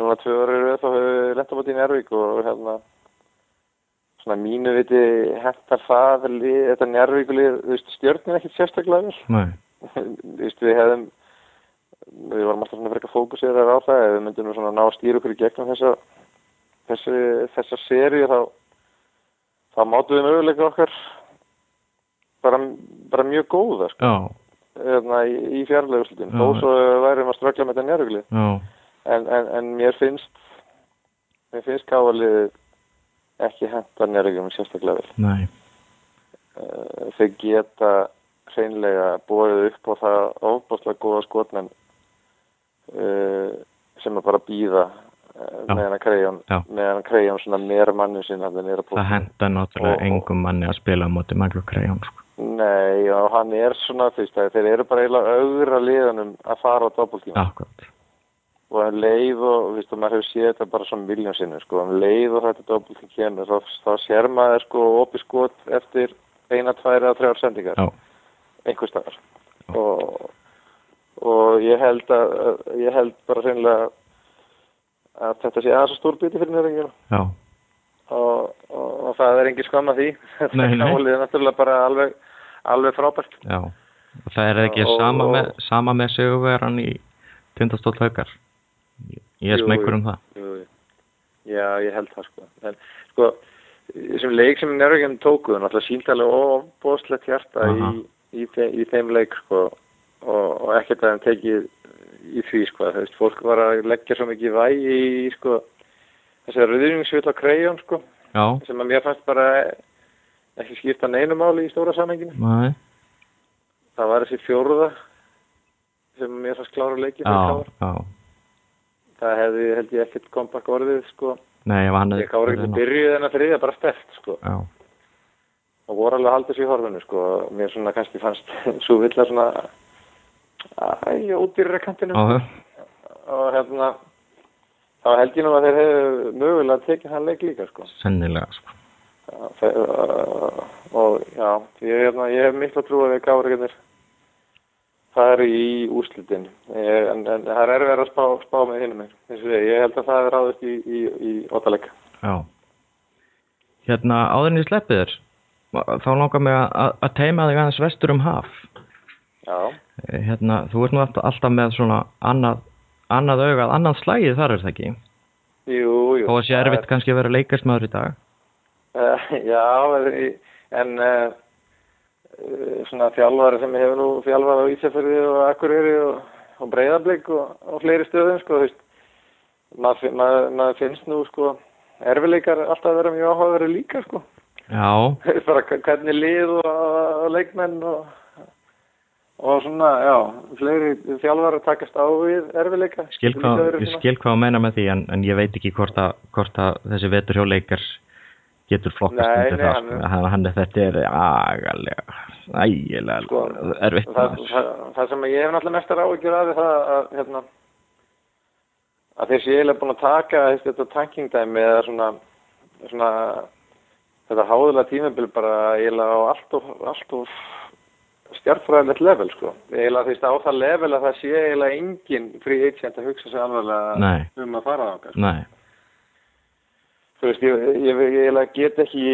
núna tvö orður þá hefur við á bóti í Njárvík og hérna svona mínu viti hentar það lið, þetta Njárvíkulið, stjörnin ekkit sérstaklega vel. Veist, við hefðum við varum alltaf svona frekar fókuseraður á það við myndum svona ná að stýra okkur í gegnum þessa þessi, þessa seríu þá þá mátum við möguleika okkar bara, bara mjög góða sko. Já, hérna, í, í Já. þó svo værum að ströggla með þetta njárugli já. En, en, en mér finnst mér finnst kávalið ekki henda njáruglum sérstaklega vel. Nei, uh, þau geta hreinlega búið upp og það ofbáslega góða skotmenn uh, sem er bara býða. Meðan að krejjón Já. meðan að krejjón svona meira manni að það henda náttúrulega Og- engum manni að spila á móti Magro Krejón sko. Nei, og hann er svona veist, að þeir eru bara eiginlega augra liðanum að fara á akkurat, og um leið og, veist, og maður hefur séð þetta bara svona miljón sinni, sko, um leið og þetta doppeltíma kemur, þá, þá sér maður sko opið skot eftir eina, tvær eða þrjár sendingar. Já, einhver staðar. Og, og ég held að ég held bara reynilega að þetta sé aðeins stór biti fyrir nörðingina já, og, og, og það er engin skam að því nei. Kálið er náttúrulega bara alveg alveg frábært já. Og það er ekki Og- sama, og- með, sama með sigurvegaran í tindastóll haukar. Ég er jú. um það. Jú, jú. Já, ég held það sko. En sko, þessum leik sem Njörgjörn tóku, náttúrulega sínt alveg ofbóðslegt hjarta í, í, þe í þeim leik sko og, og ekkert að þeim tekið í því sko. Það veist, fólk var að leggja svo mikið vægi í sko þessari rauðringsvill á krejón sko Já, sem að mér fannst bara ekki skipta neinu máli í stóra samenginu. nei, Það var þessi fjóruða sem mér fannst klára leikið. Það hefði, held ég, ekkert kompakt orðið sko. Nei, Ég kára ekki byrjuð þennan þriðja bara stert sko. Já, og voru alveg að halda sér í horfinu sko. mér svona kannski fannst svo vill að svona kantinu já, og hérna þá held ég nú að þeir hefðu mögulega tekið hann leik líka sko. sennilega, sko. Þe- uh, og já ég, hérna, ég hef miklu að trúa við gáriðinir það eru í úrslitin ég, en, en það er erfið að spá, spá með eins og ég, held að það er ráðist í, í, í ótalega Já. Hérna, áðurinn í sleppið þér, þá langar mig að, að teima þig aðeins vestur um haf. já, Hérna, þú ert nú alltaf, alltaf með svona annað, annað augað, annað slægið þar er það ekki. jú, jú Þó að sé það erfitt kannski að vera leikastmaður í dag. Uh, já, en uh, svona þjálfari sem hefur nú þjálfað á Ísafjörði og Akureyri og, og Breiðablík og, og fleiri stöðum, sko, þú veist, maður, maður, maður finnst nú, sko, erfileikar alltaf að vera mjög áhugaverið líka, sko. Já, Bara hvernig lið og, og leikmenn og, og svona, já, fleiri þjálfari takast á við erfileika. skil hvað, ég skil hvað að meina með því en, en ég veit ekki hvort að, hvort að þessi vetur hjá leikar getur flokkast Nei, undir nei, það. hann- Sko. Hann, þetta er agalega, ægilega Sko, erfitt. það, það, það sem ég hef náttúrulega mestar áhyggjur af það að, hérna, að þeir séu eiginlega búin að taka þetta tankingdæmi eða svona, svona þetta háðulega tímabil bara eiginlega á allt of, allt of stjartfræðilegt level sko. eiginlega þú veist á það level að það sé eiginlega engin frí agent að hugsa sig alvarlega Nei. um að fara á það Nei, þú veist, ég, ég, ég eiginlega get ekki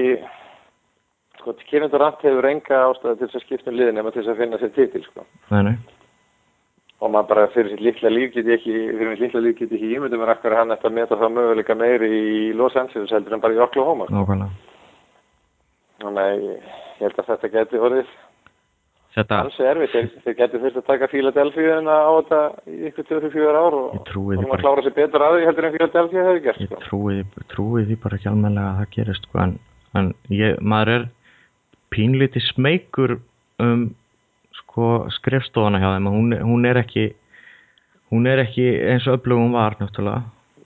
sko, Kynundur Rant hefur enga ástæða til þess að skipta um liðin nema til þess að finna sér titil sko. nei, nei. og maður bara fyrir sitt litla líf get ég ekki fyrir mitt litla líf get ég ekki ímyndum mér akkur hann eftir að meta það möguleika meiri í Los Angeles heldur en bara í Oklahoma sko. Nákvæmlega. þannig að ég held að þetta geti orðið Þetta, alls erfitt, þeir, þeir geti þurft að taka Philadelphia á þetta í ykkur 24 ár og maður klára sér betur að því heldur en Philadelphia hefur gert ég sko. trúi, trúi því bara ekki almennilega að það gerist sko, en, en ég, maður er pínlítið smeykur um sko skrifstofana hjá þeim. Hún, hún er ekki hún er ekki eins og öflugum var náttúrulega.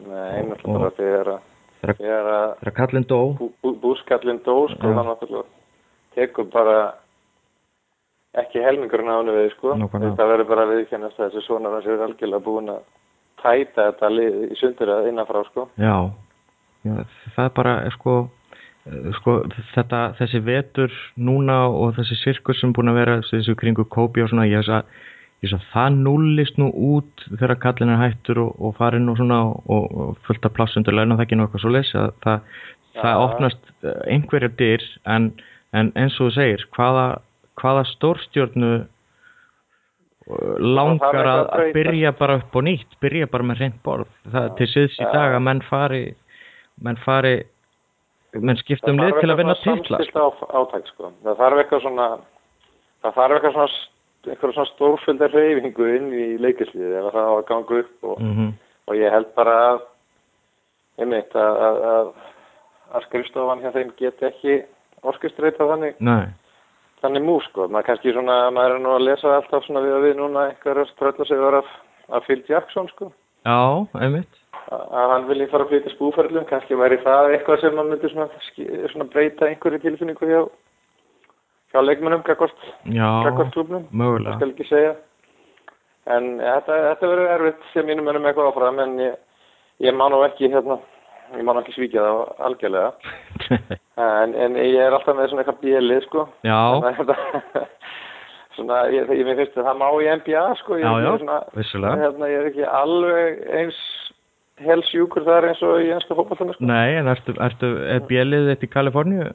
Nei, náttúrulega þegar að kallinn dó. Bú, bú, búskallin dó sko, þannig náttúrulega tekur bara ekki helmingurinn á hennu við sko. Nákvæmlega. það verður bara að viðkennast að þessi sonar hans er algjörlega búin að tæta þetta lið í sundur að innanfrá sko. já, já það er bara er sko, eh, sko þetta, þessi vetur núna og þessi sirkus sem búin að vera þessi kringu Kobe og svona ég veist að, að það nullist nú út þegar kallin er hættur og, og farin og svona og, og fullt af pláss undir launaþekkin og eitthvað svo að það, það Já. opnast eh, einhverjar dyr en, en eins og þú segir hvaða, hvaða stórstjórnu eh, langar að, að byrja bara upp og nýtt byrja bara með reynd borð. Það til síðs í dag að menn fari menn fari menn skipta um lið til að vinna titla samstilt á, átak sko. það þarf eitthvað svona það þarf eitthvað svona eitthvað svona stórfjöldar reyfingu inn í leikisliði ef það á að ganga upp og, mm og ég held bara að einmitt að, að, að, skrifstofan hjá þeim get ekki orkestreita þannig. Nei, þannig mús sko, maður kannski svona maður er nú að lesa alltaf svona við að við núna eitthvað að trölla sig vera af, af Phil Jackson sko, já, einmitt. Að að hann vilji fara að flytja spúferlum kannski væri það eitthvað sem maður myndi svona, svona breyta einhverju tilfinningu hjá hjá leikmennum Já, gagvart klubnum það mögulega. Skal ekki segja. En þetta, þetta verður erfitt sem mínum mönnum eitthvað áfram en ég, ég má nú ekki hérna ég má ekki svíkja það algjörlega en, en ég er alltaf með svona eitthvað bjelið sko Já, svona, ég, ég finnst að það má í NBA sko ég, Já, já, svona, vissulega. hérna, ég er ekki alveg eins helsjúkur þar eins og í ennska fótballtunum sko nei, en ertu, ertu, er bjelið þetta í Kaliforníu,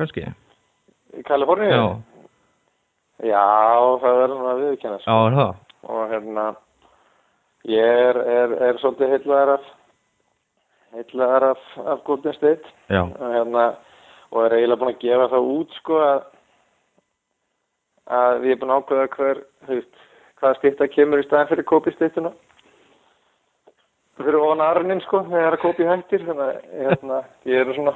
kannski? í Kaliforníu Já, já það verður að viðkynna já, sko. er það? og hérna ég er, er, er svolítið heitlaðar af heitlaðar af, af Golden State. Og hérna og er eiginlega búin að gefa það út sko að að ég er búin að ákveða hver þú veist, hvaða stýtta kemur í staðin fyrir kópi stýttuna fyrir ofan arnin sko þegar kópi hættir þannig að hérna, ég er svona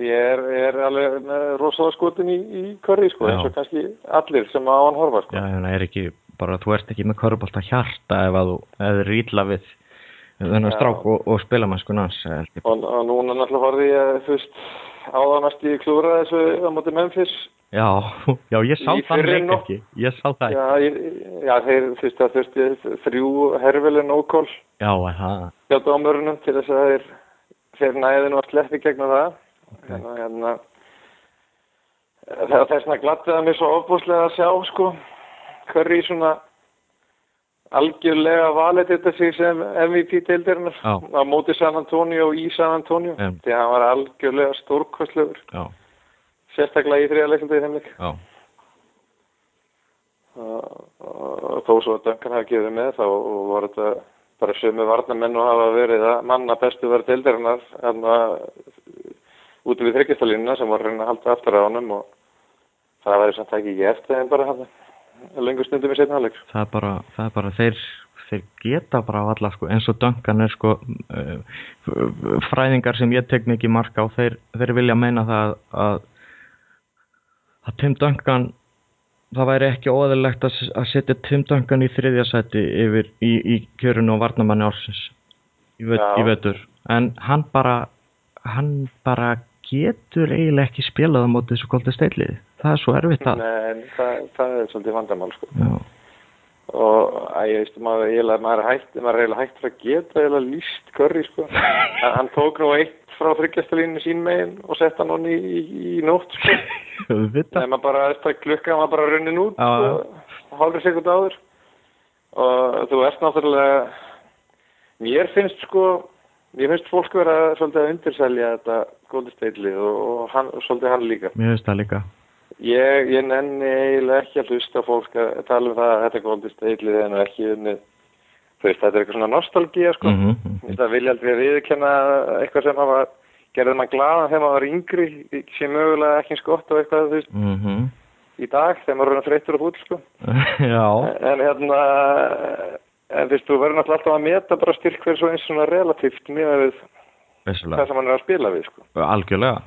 ég er, alveg rosalega skotin í, í curry sko Já. eins og kannski allir sem á hann horfa sko. Já, það er ekki, bara þú ert ekki með körbólta hjarta ef að þú, er ítla við þennan strák og, og spilamannskun hans ég. og, og núna náttúrulega horfði ég þú veist áðanast í klúra þessu á móti Memphis. Já, já, ég sá Í fyrri leik ekki, ég sá það ekki. Já, ég, já þeir veist að þurfti þrjú herfilin ókól Já, það, hjá dómurunum til þess að þeir þeir næði nú að sleppi gegnum það. Hérna, hérna það þess að glattiða mér svo ofbúslega að sjá sko hverri svona algjörlega valið þetta sig sem MVP deildarinnar Já. á móti San Antonio og í San Antonio. Já. því að hann var algjörlega stórkostlegur. Já, sérstaklega í þriða leikandi í þeim leik já, og, og þó svo að Duncan hafi gefið með þá voru þetta bara sömu varnamenn og hafa verið að manna bestu verið deildarinnar hérna úti við þryggjastalínuna sem voru að reyna að halda aftur á honum og það væri samt ekki gert en bara hann lengur stundum í setna hálfleik. Það er bara, það er bara þeir, þeir geta bara á alla sko, eins og Duncan er sko uh, fræðingar sem ég tek mikið marka og þeir, þeir vilja meina það að að Tim Duncan það væri ekki óæðilegt að, að setja Tim Duncan í þriðja seti yfir í, í kjörunu og varnamanni ársins í, Já. í vetur. En hann bara hann bara getur eiginlega ekki spilað á móti þessu koldi steilið það er svo erfitt að en það, það er svolítið vandamál sko. Og að ég veist maður, eiginlega, maður er hægt maður er hægt að geta eiginlega líst curry sko. Hann, tók nú eitt frá þryggjastalínu sín megin og sett hann í, í, í nótt sko. Nei, maður bara, klukkan var bara runnin út sko, hálfri sekund áður. Og þú ert náttúrulega mér finnst sko mér finnst fólk vera svolítið að undirselja þetta góði steilið og, og, og svolítið hann líka. Mér finnst það líka ég, ég nenni eiginlega ekki að hlusta fólk að tala um það að þetta góði steilið en ekki unnið þú veist, þetta er eitthvað svona nostalgía sko Mhm, Ég mhm. finnst að vilja aldrei að viðkenna eitthvað sem hafa gerði maður glaðan þegar maður var yngri sem mögulega ekki eins gott og eitthvað þú veist, Mhm. í dag þegar maður er orðinn þreyttur og fúll sko. Já, en hérna en þú veist, þú verður náttúrulega alltaf að meta bara styrk fyrir svo eins svona relatíft með við það vissulega sem hann er að spila við sko. Algjörlega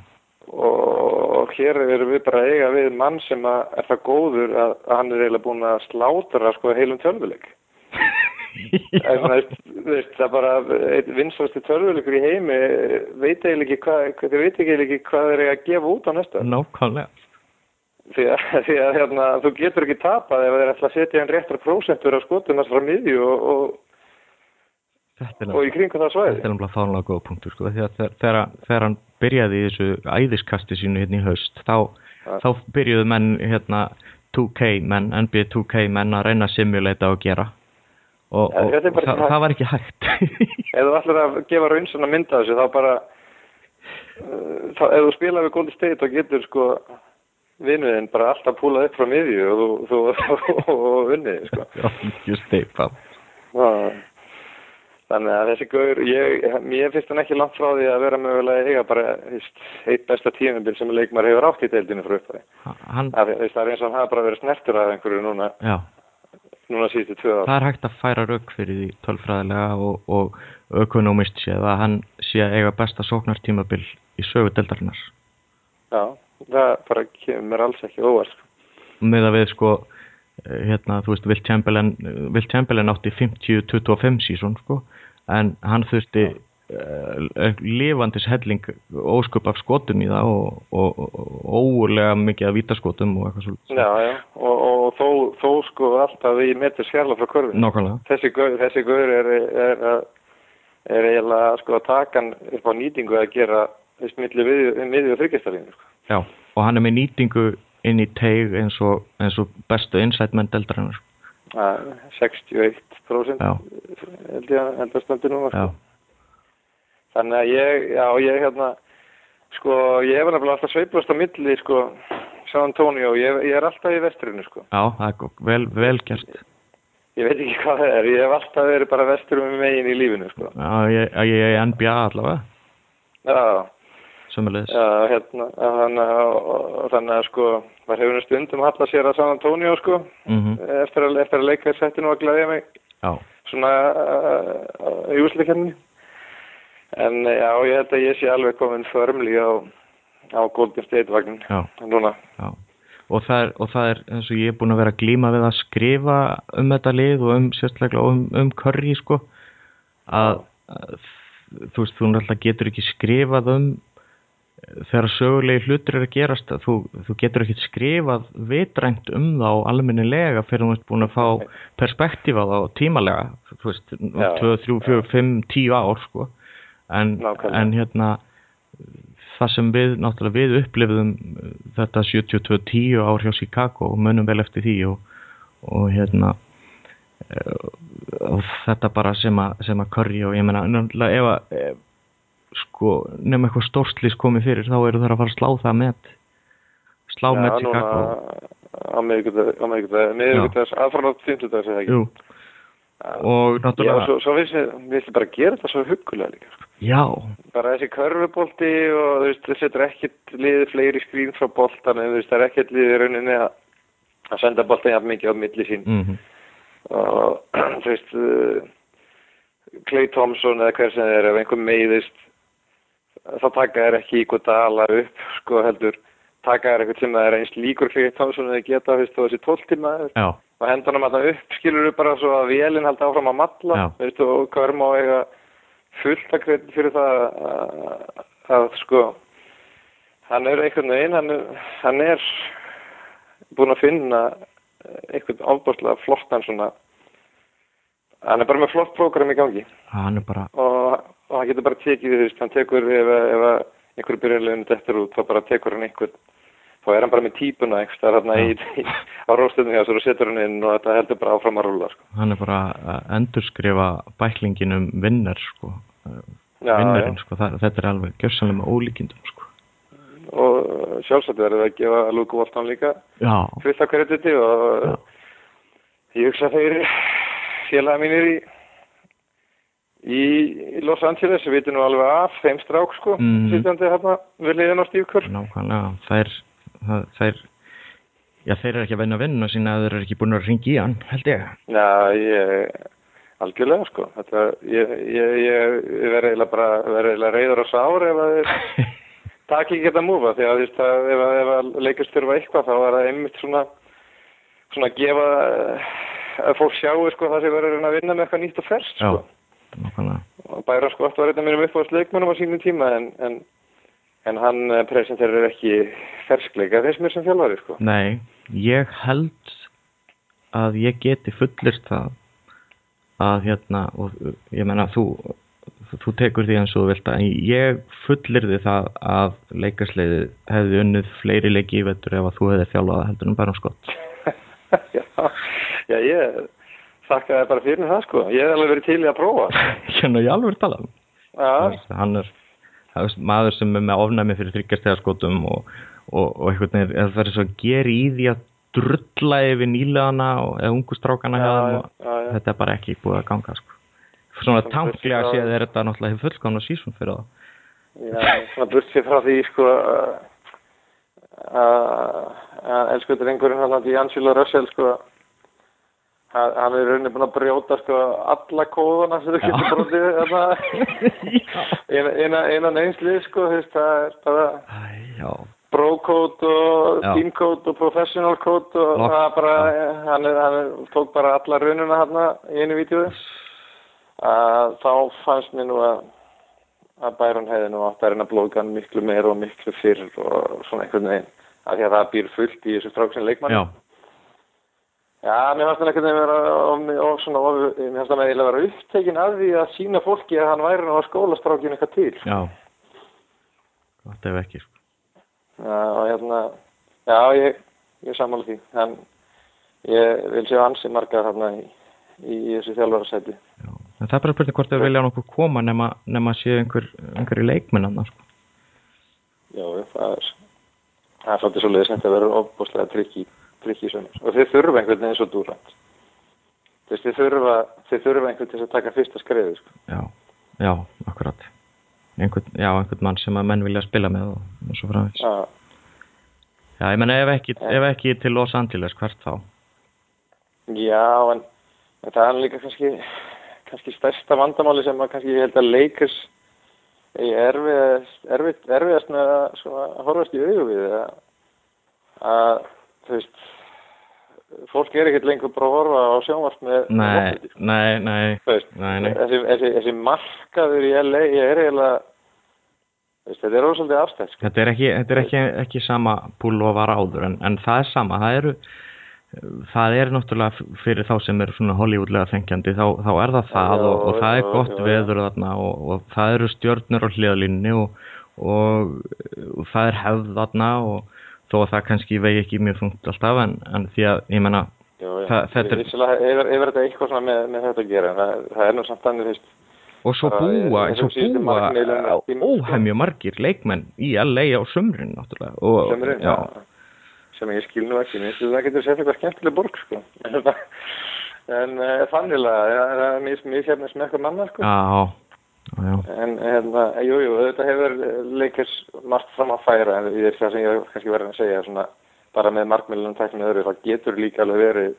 og hér erum við bara að eiga við mann sem að er það góður að, að hann er eiginlega búin að slátra sko heilum tölvuleik. En það, er bara einn vinsvæsti tölvuleikur í heimi veit eiginlega ekki hvað þið veit eiginlega ekki hvað þeir eru að gefa út á næsta Nákvæmlega. Því að, því að hérna, þú getur ekki tapað ef þeir ætla að setja einn réttar prósentur af skotum þess frá miðju og, og, og í kringum það svæði Þetta er náttúrulega fánulega góð punktur sko, þegar- þegar, hann byrjaði í þessu æðiskasti sínu hérna í haust þá, þá byrjuðu menn hérna 2K menn, NBA 2K menn að reyna að simulata og gera. Og, Ja, og, og það, það var ekki hægt. Ef þú ætlar að gefa raunsann að mynda þessu þá bara uh, þá, ef þú spila við Golden State þá getur sko vinnuðin bara alltaf púlað upp frá miðju og, þú, þú, og unnið sko. Já, just steipa Já. Þannig að þessi gaur ég, mér finnst hann ekki langt frá því að vera mögulega eiga bara eitt besta tímabil sem leikmar hefur átt í deildinu frá upphæði hann, það, er eins og hann hafa bara verið snertur af einhverju núna, Já, núna síðustu tvö ár. Það er hægt að færa rauk fyrir því tölfræðilega og, og ökonomist séð að hann sé að eiga besta sóknartímabil í sögu deldarinnar Já, það bara kemur alls ekki óvart. Með að við sko eh, hérna, þú veist, Will Chamberlain átti 50-25 sísón sko, en hann þurfti uh, lifandis helling ósköp af skotum í það og, óurlega mikið af vítaskotum og eitthvað svolítið Já, já, og, og þó, þó sko alltaf í metri skjala frá Nákvæmlega, þessi þessi gaur er, er, er, eiginlega sko að taka hann upp á nýtingu að gera veist, milli og þryggjastarinu sko. Já, og hann er með nýtingu inn í teig eins og, eins og bestu insight-menn deildarinnar. 61% Já. held ég að held að standi nú sko. Þannig að ég, já, ég hérna sko, ég hef nefnilega alltaf sveiflast á milli, sko San Antonio, ég, ég er alltaf í vestrinu, sko já, það er gott. vel, vel gert. ég veit ekki hvað það er, ég hef alltaf verið bara vesturum megin í lífinu, sko Já, ég, ég er NBA allavega, já, sömulegis. já, hérna þannig að, þannig að, sko maður hefur stundum hallað sér að San Antonio, sko. Mm eftir að, eftir að leika setti nú að glæðja mig. Já, svona í úsleikenni en já, ég held að ég sé alveg komin förmli á, á Golden State vagnin núna. Já. Og það, er, og það er eins og ég er búin að vera glíma við að skrifa um þetta lið og um sérstaklega um, um curry sko. Að, að þú veist, þú náttúrulega getur ekki skrifað um þegar sögulegi hlutir eru að gerast að þú, þú getur ekki skrifað vitrænt um þá almennilega fyrir þú ert búin að fá perspektífa þá tímalega þú veist, Já. 2, 3, 4, 5, 10 ár sko. En, en hérna það sem við náttúrulega við upplifðum uh, þetta 72-10 ár hjá Chicago og munum vel eftir því og, og hérna uh, og þetta bara sem að, sem að curry og ég meina náttúrulega ef að sko nefnum eitthvað stórslýs komið fyrir þá eru það að fara að slá það með slá Já, með Chicago á miðvikudag miðvikudags aðfarnátt fymtudags eða ekki? Og Já, náttúrulega svo, svo vissi, vissi bara að gera þetta svo huggulega líka sko. já, bara þessi körfubolti og þú veist, það setur ekkert liðið fleiri skrín frá boltan en þú veist, það er ekkert liðið rauninni að að senda boltan jafn mikið á milli sín. Mhm, og þú veist Clay Thompson eða hver sem er ef einhver meiðist þá taka þær ekki í hvað dala upp sko heldur taka þær eitthvað sem það er eins líkur Clay Thompson eða geta þú veist, og þessi tóltíma já, og hann að upp skilur upp bara svo að vélinn haldi áfram að matla Já. veist, og hver má eiga fullt að kredit fyrir það að, að sko hann er einhvern veginn hann hann er búinn að finna einhvern ábúrslega flottan svona hann er bara með flott prógram í gangi. Hann bara og, og hann getur bara tekið veist, hann tekur ef, ef einhverju byrjarleginu dettur út þá bara tekur hann einhvern þá er hann bara með típuna ekstra þarna í, í, á róstunum hjá sér og setur hann inn og þetta heldur bara áfram að rúla sko. hann er bara að endurskrifa bæklingin um vinnar sko. Vinnarinn sko, þetta er alveg gjörsanlega með ólíkindum sko. Og sjálfsagt verður það að gefa Luke Walton líka. Af krediti og Já. ég hugsa þeir félaga mínir í í Los Angeles við vitum nú alveg af þeim strák sko Mhm. sýtjandi hérna við liðin á stífkur nákvæmlega þær, það, þær já, þeir eru ekki að vinna vinnu sína að þeir eru ekki búin að ringi í hann, held ég Já, ég algjörlega sko þetta, ég, ég, ég, verði eiginlega bara verði eiginlega reyður á sár ef að þeir taki ekki þetta múfa því að þú veist að ef, að- að leikast þurfa eitthvað þá er það einmitt svona svona að gefa að fólk sjáu sko það sem verður að að vinna með eitthvað nýtt og ferskt já, sko. og Bæra Skott var einn af mínum uppáðast leikmennum á sínum tíma en, en, en hann eh, presenterir ekki ferskleika þess mér sem þjálfari sko. Nei, ég held að ég geti fullirt það að hérna og ég menna þú þú tekur því eins og þú vilt að ég fullirði það að leikasleiði hefði unnið fleiri leiki í vettur ef að þú hefði þjálfað heldur en bara skott já, já, ég þakka þér bara fyrir það sko. Ég hef alveg verið til í að prófa. Hérna ég alveg tala um. Já, hann er það er maður sem er með ofnæmi fyrir þryggjastegarskotum og, og, og veginn er það er svo að gera í því að drulla yfir nýlegana og, eða ungustrákana og já, já. þetta er bara ekki búið að ganga sko. svona tanklega séð er þetta náttúrulega fullkomna sísum fyrir það já, svona burt sér frá því sko að- elsku drengurinn hann að Angelo Russell sko hann hann er rauninni búin að brjóta sko alla kóðana sem þú getur brotið einan einslið sko það er bara Æ, já, bro-code og Já. team-code og og Lock, það er bara, hann, er, hann tók bara alla raunina hérna í einu að þá fannst mér nú að að Bæron hefði nú átt að reyna að blóka hann miklu meir og miklu fyrr og svona einhvern veginn af því að það býr fullt í þessu stráksin leikmann já, Já, mér fannst hann einhvern veginn vera og, og svona, og, mér fannst hann eiginlega vera upptekinn af því að sína fólki að hann væri nú að skólastrákinu eitthvað til já. Þetta ef ekki sko. Já, og hérna, já, ég, ég sammála því, en ég vil sjá ansi marga þarna í, í þessu þjálfararsæti. Já, en það er bara spurning hvort þau vilja nokkuð koma nema, nema séu einhver, einhverju leikminnan sko. Já, það er, það er svolítið svo leiðis þetta verður ofbúslega trikki, trikki sömur. Og þið þurfa einhvern veginn eins og dúrand. Þess, þið þurfa, þið þurfa einhvern til að taka fyrsta skreiði, sko. Já, já, akkurat. Einhvern, já, einhvern mann sem að menn vilja spila með og, og svo framins. Já. Já, ég menna ef ef ekki til Los Angeles, hvert þá? Já, en, en það er líka kannski, kannski stærsta vandamáli sem að kannski ég held að leikers ég erfiðast, erfiðast, erfiðast með að, sko, að horfast í auðu við að, að þú veist fólk er ekkert lengur bara að horfa á sjónvart með Nei, sko. nei, nei, Veist, nei, nei. Þessi, þessi, þessi markaður í LA er eiginlega þetta er ósaldið afstætt sko. Þetta er ekki, þetta er ekki, ekki sama púl og var áður en, en það er sama, það eru það er náttúrulega fyrir þá sem eru svona Hollywoodlega fengjandi þá, þá er það það Já, og, og það er gott já. veður þarna og, og það eru stjörnur á hliðalínni og, og, og það er hefð þarna og þó að það kannski vegi ekki mjög þungt alltaf en, en því að ég menna þetta er- hefur þetta eitthvað svona með, með þetta að gera það, það er nú samt þannig fyrst og svo búa, svo búa tímum, sko. margir leikmenn í LA á náttúrulega og, sömurinn já, sem ég skil nú ekki mér finnst það getur eitthvað skemmtileg borg sko. en uh, þannig að það er mjög mjög með eitthvað manna sko. já, já, já. en hérna, jú, jú, þetta hefur leikers margt fram að færa en ég er það sem ég kannski verið að segja svona, bara með markmiðlunum tæknum öðru það getur líka alveg verið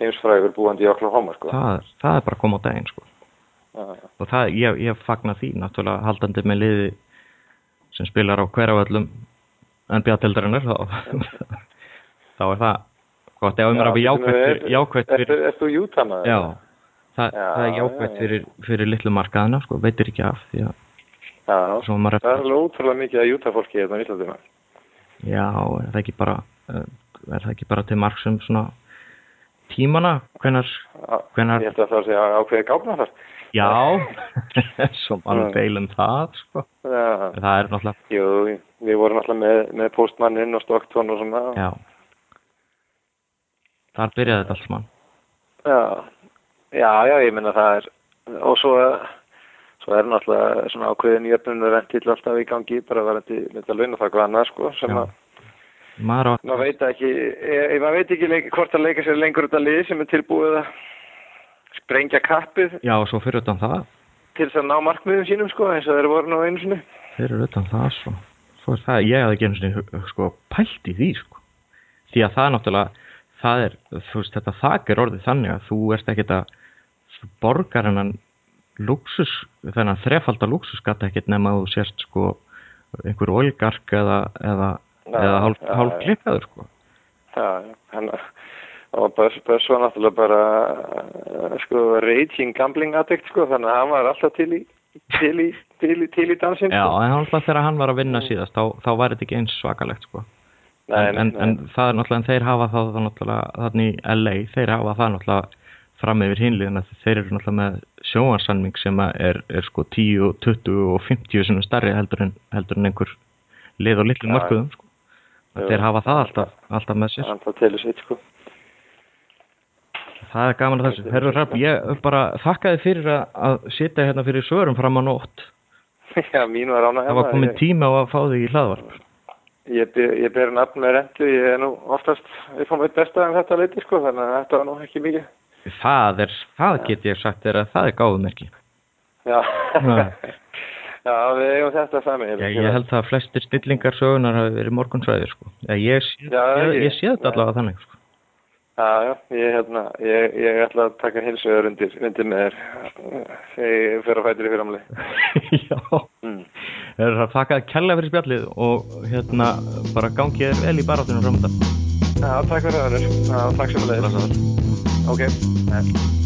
heimsfrægur búandi í Oklahoma sko. Það, það er bara að koma á daginn sko. Og það, ég, ég fagna því náttúrulega haldandi með liði sem spilar á hverjavöllum en bjáttildarinnar þá, þá er það gott ef maður hafi jákvætt fyrir, jákvætt Ertu, fyrir ertu Utah maður? já, það, Já, það er jákvætt já, fyrir, fyrir litlu markaðina sko, veitir ekki af því að Já, það er alveg ótrúlega mikið að Utah fólki hérna í Íslandina. já, er það ekki bara eh, er það ekki bara til mark sem svona tímana, hvenar Já, Hvenær- Ég held að það að ákveði gáfna þar. já, svo maður Já. deilum það sko, Já, það er náttúrulega jú, við vorum alltaf með, með postmanninn og Stockton og svona. já þar byrjaði þetta allt mann Já, já, já, ég minna það er, og svo, svo er náttúrulega svona ákveðin jöfnunur rentill alltaf í gangi, bara varandi með þetta launafag og annað, sko, sem Já. að, maður á maður veit ekki, ég, maður veit ekki leik, hvort að leika sér lengur þetta lið sem er tilbúið að sprengja kappið Já, og svo fyrir utan það, til þess að ná markmiðum sínum, sko, eins og þeir voru nú einu sinni. fyrir utan það svo, svo er það, ég hafði ekki einu sinni sko, pælt í því sko. því að það náttúrulega það er, þú veist, þetta þak er orðið þannig að þú ert ekkert að þú borgar hennan luxus, þennan þrefalda luxusgatt ekkert nema að þú sért sko einhver olgark eða eða, Já, eða hálf, já, hálf já. klikkaður sko Já, hann og Börs, var náttúrulega bara uh, sko raging gambling addict sko þannig að hann var alltaf til í til í, til í, til í dansinn Já, sko. en alltaf þegar hann var að vinna síðast þá, þá var þetta ekki eins svakalegt sko Nei, en, en, nei, en það er náttúrulega, en þeir hafa það, það náttúrulega, þannig í LA, þeir hafa það náttúrulega fram yfir hinliðin að þeir eru náttúrulega með sjóansanming sem er, er sko 10, 20 og 50 sem er starri heldur en, heldur en einhver lið og litlu Já. markuðum sko. Þeir hafa það alltaf, alltaf með sér hann það telur sitt sko það er gaman að þessu, herru Rapp ég bara þakka þið fyrir að, sitja hérna fyrir svörum fram á nótt. Já, mín var ána það var komin tíma á að fá þig í hlaðvarp. Ég, ég ber nafn með rentu, ég er nú oftast ég fá mitt besta en þetta leiti sko þannig að þetta var nú ekki mikið. Það er, það get ég sagt þér að það er gáðum ekki Já. Já. Við eigum þetta sami Já, ég held að flestir stillingar sögunar hafi verið morgunsvæðir sko. Ég, Já, ég, ég- ég sé þetta allavega þannig sko. Já, já, ég, hérna, ég, ég ætla að taka vegar undir, undir með þér þegar ég fer að fætir í fyrirmali. Já, Mm. það er að taka kella fyrir spjallið og hérna bara gangi þér vel í barátunum framöndan. Já, takk fyrir það, takk sem að leiðis. Ok, ja.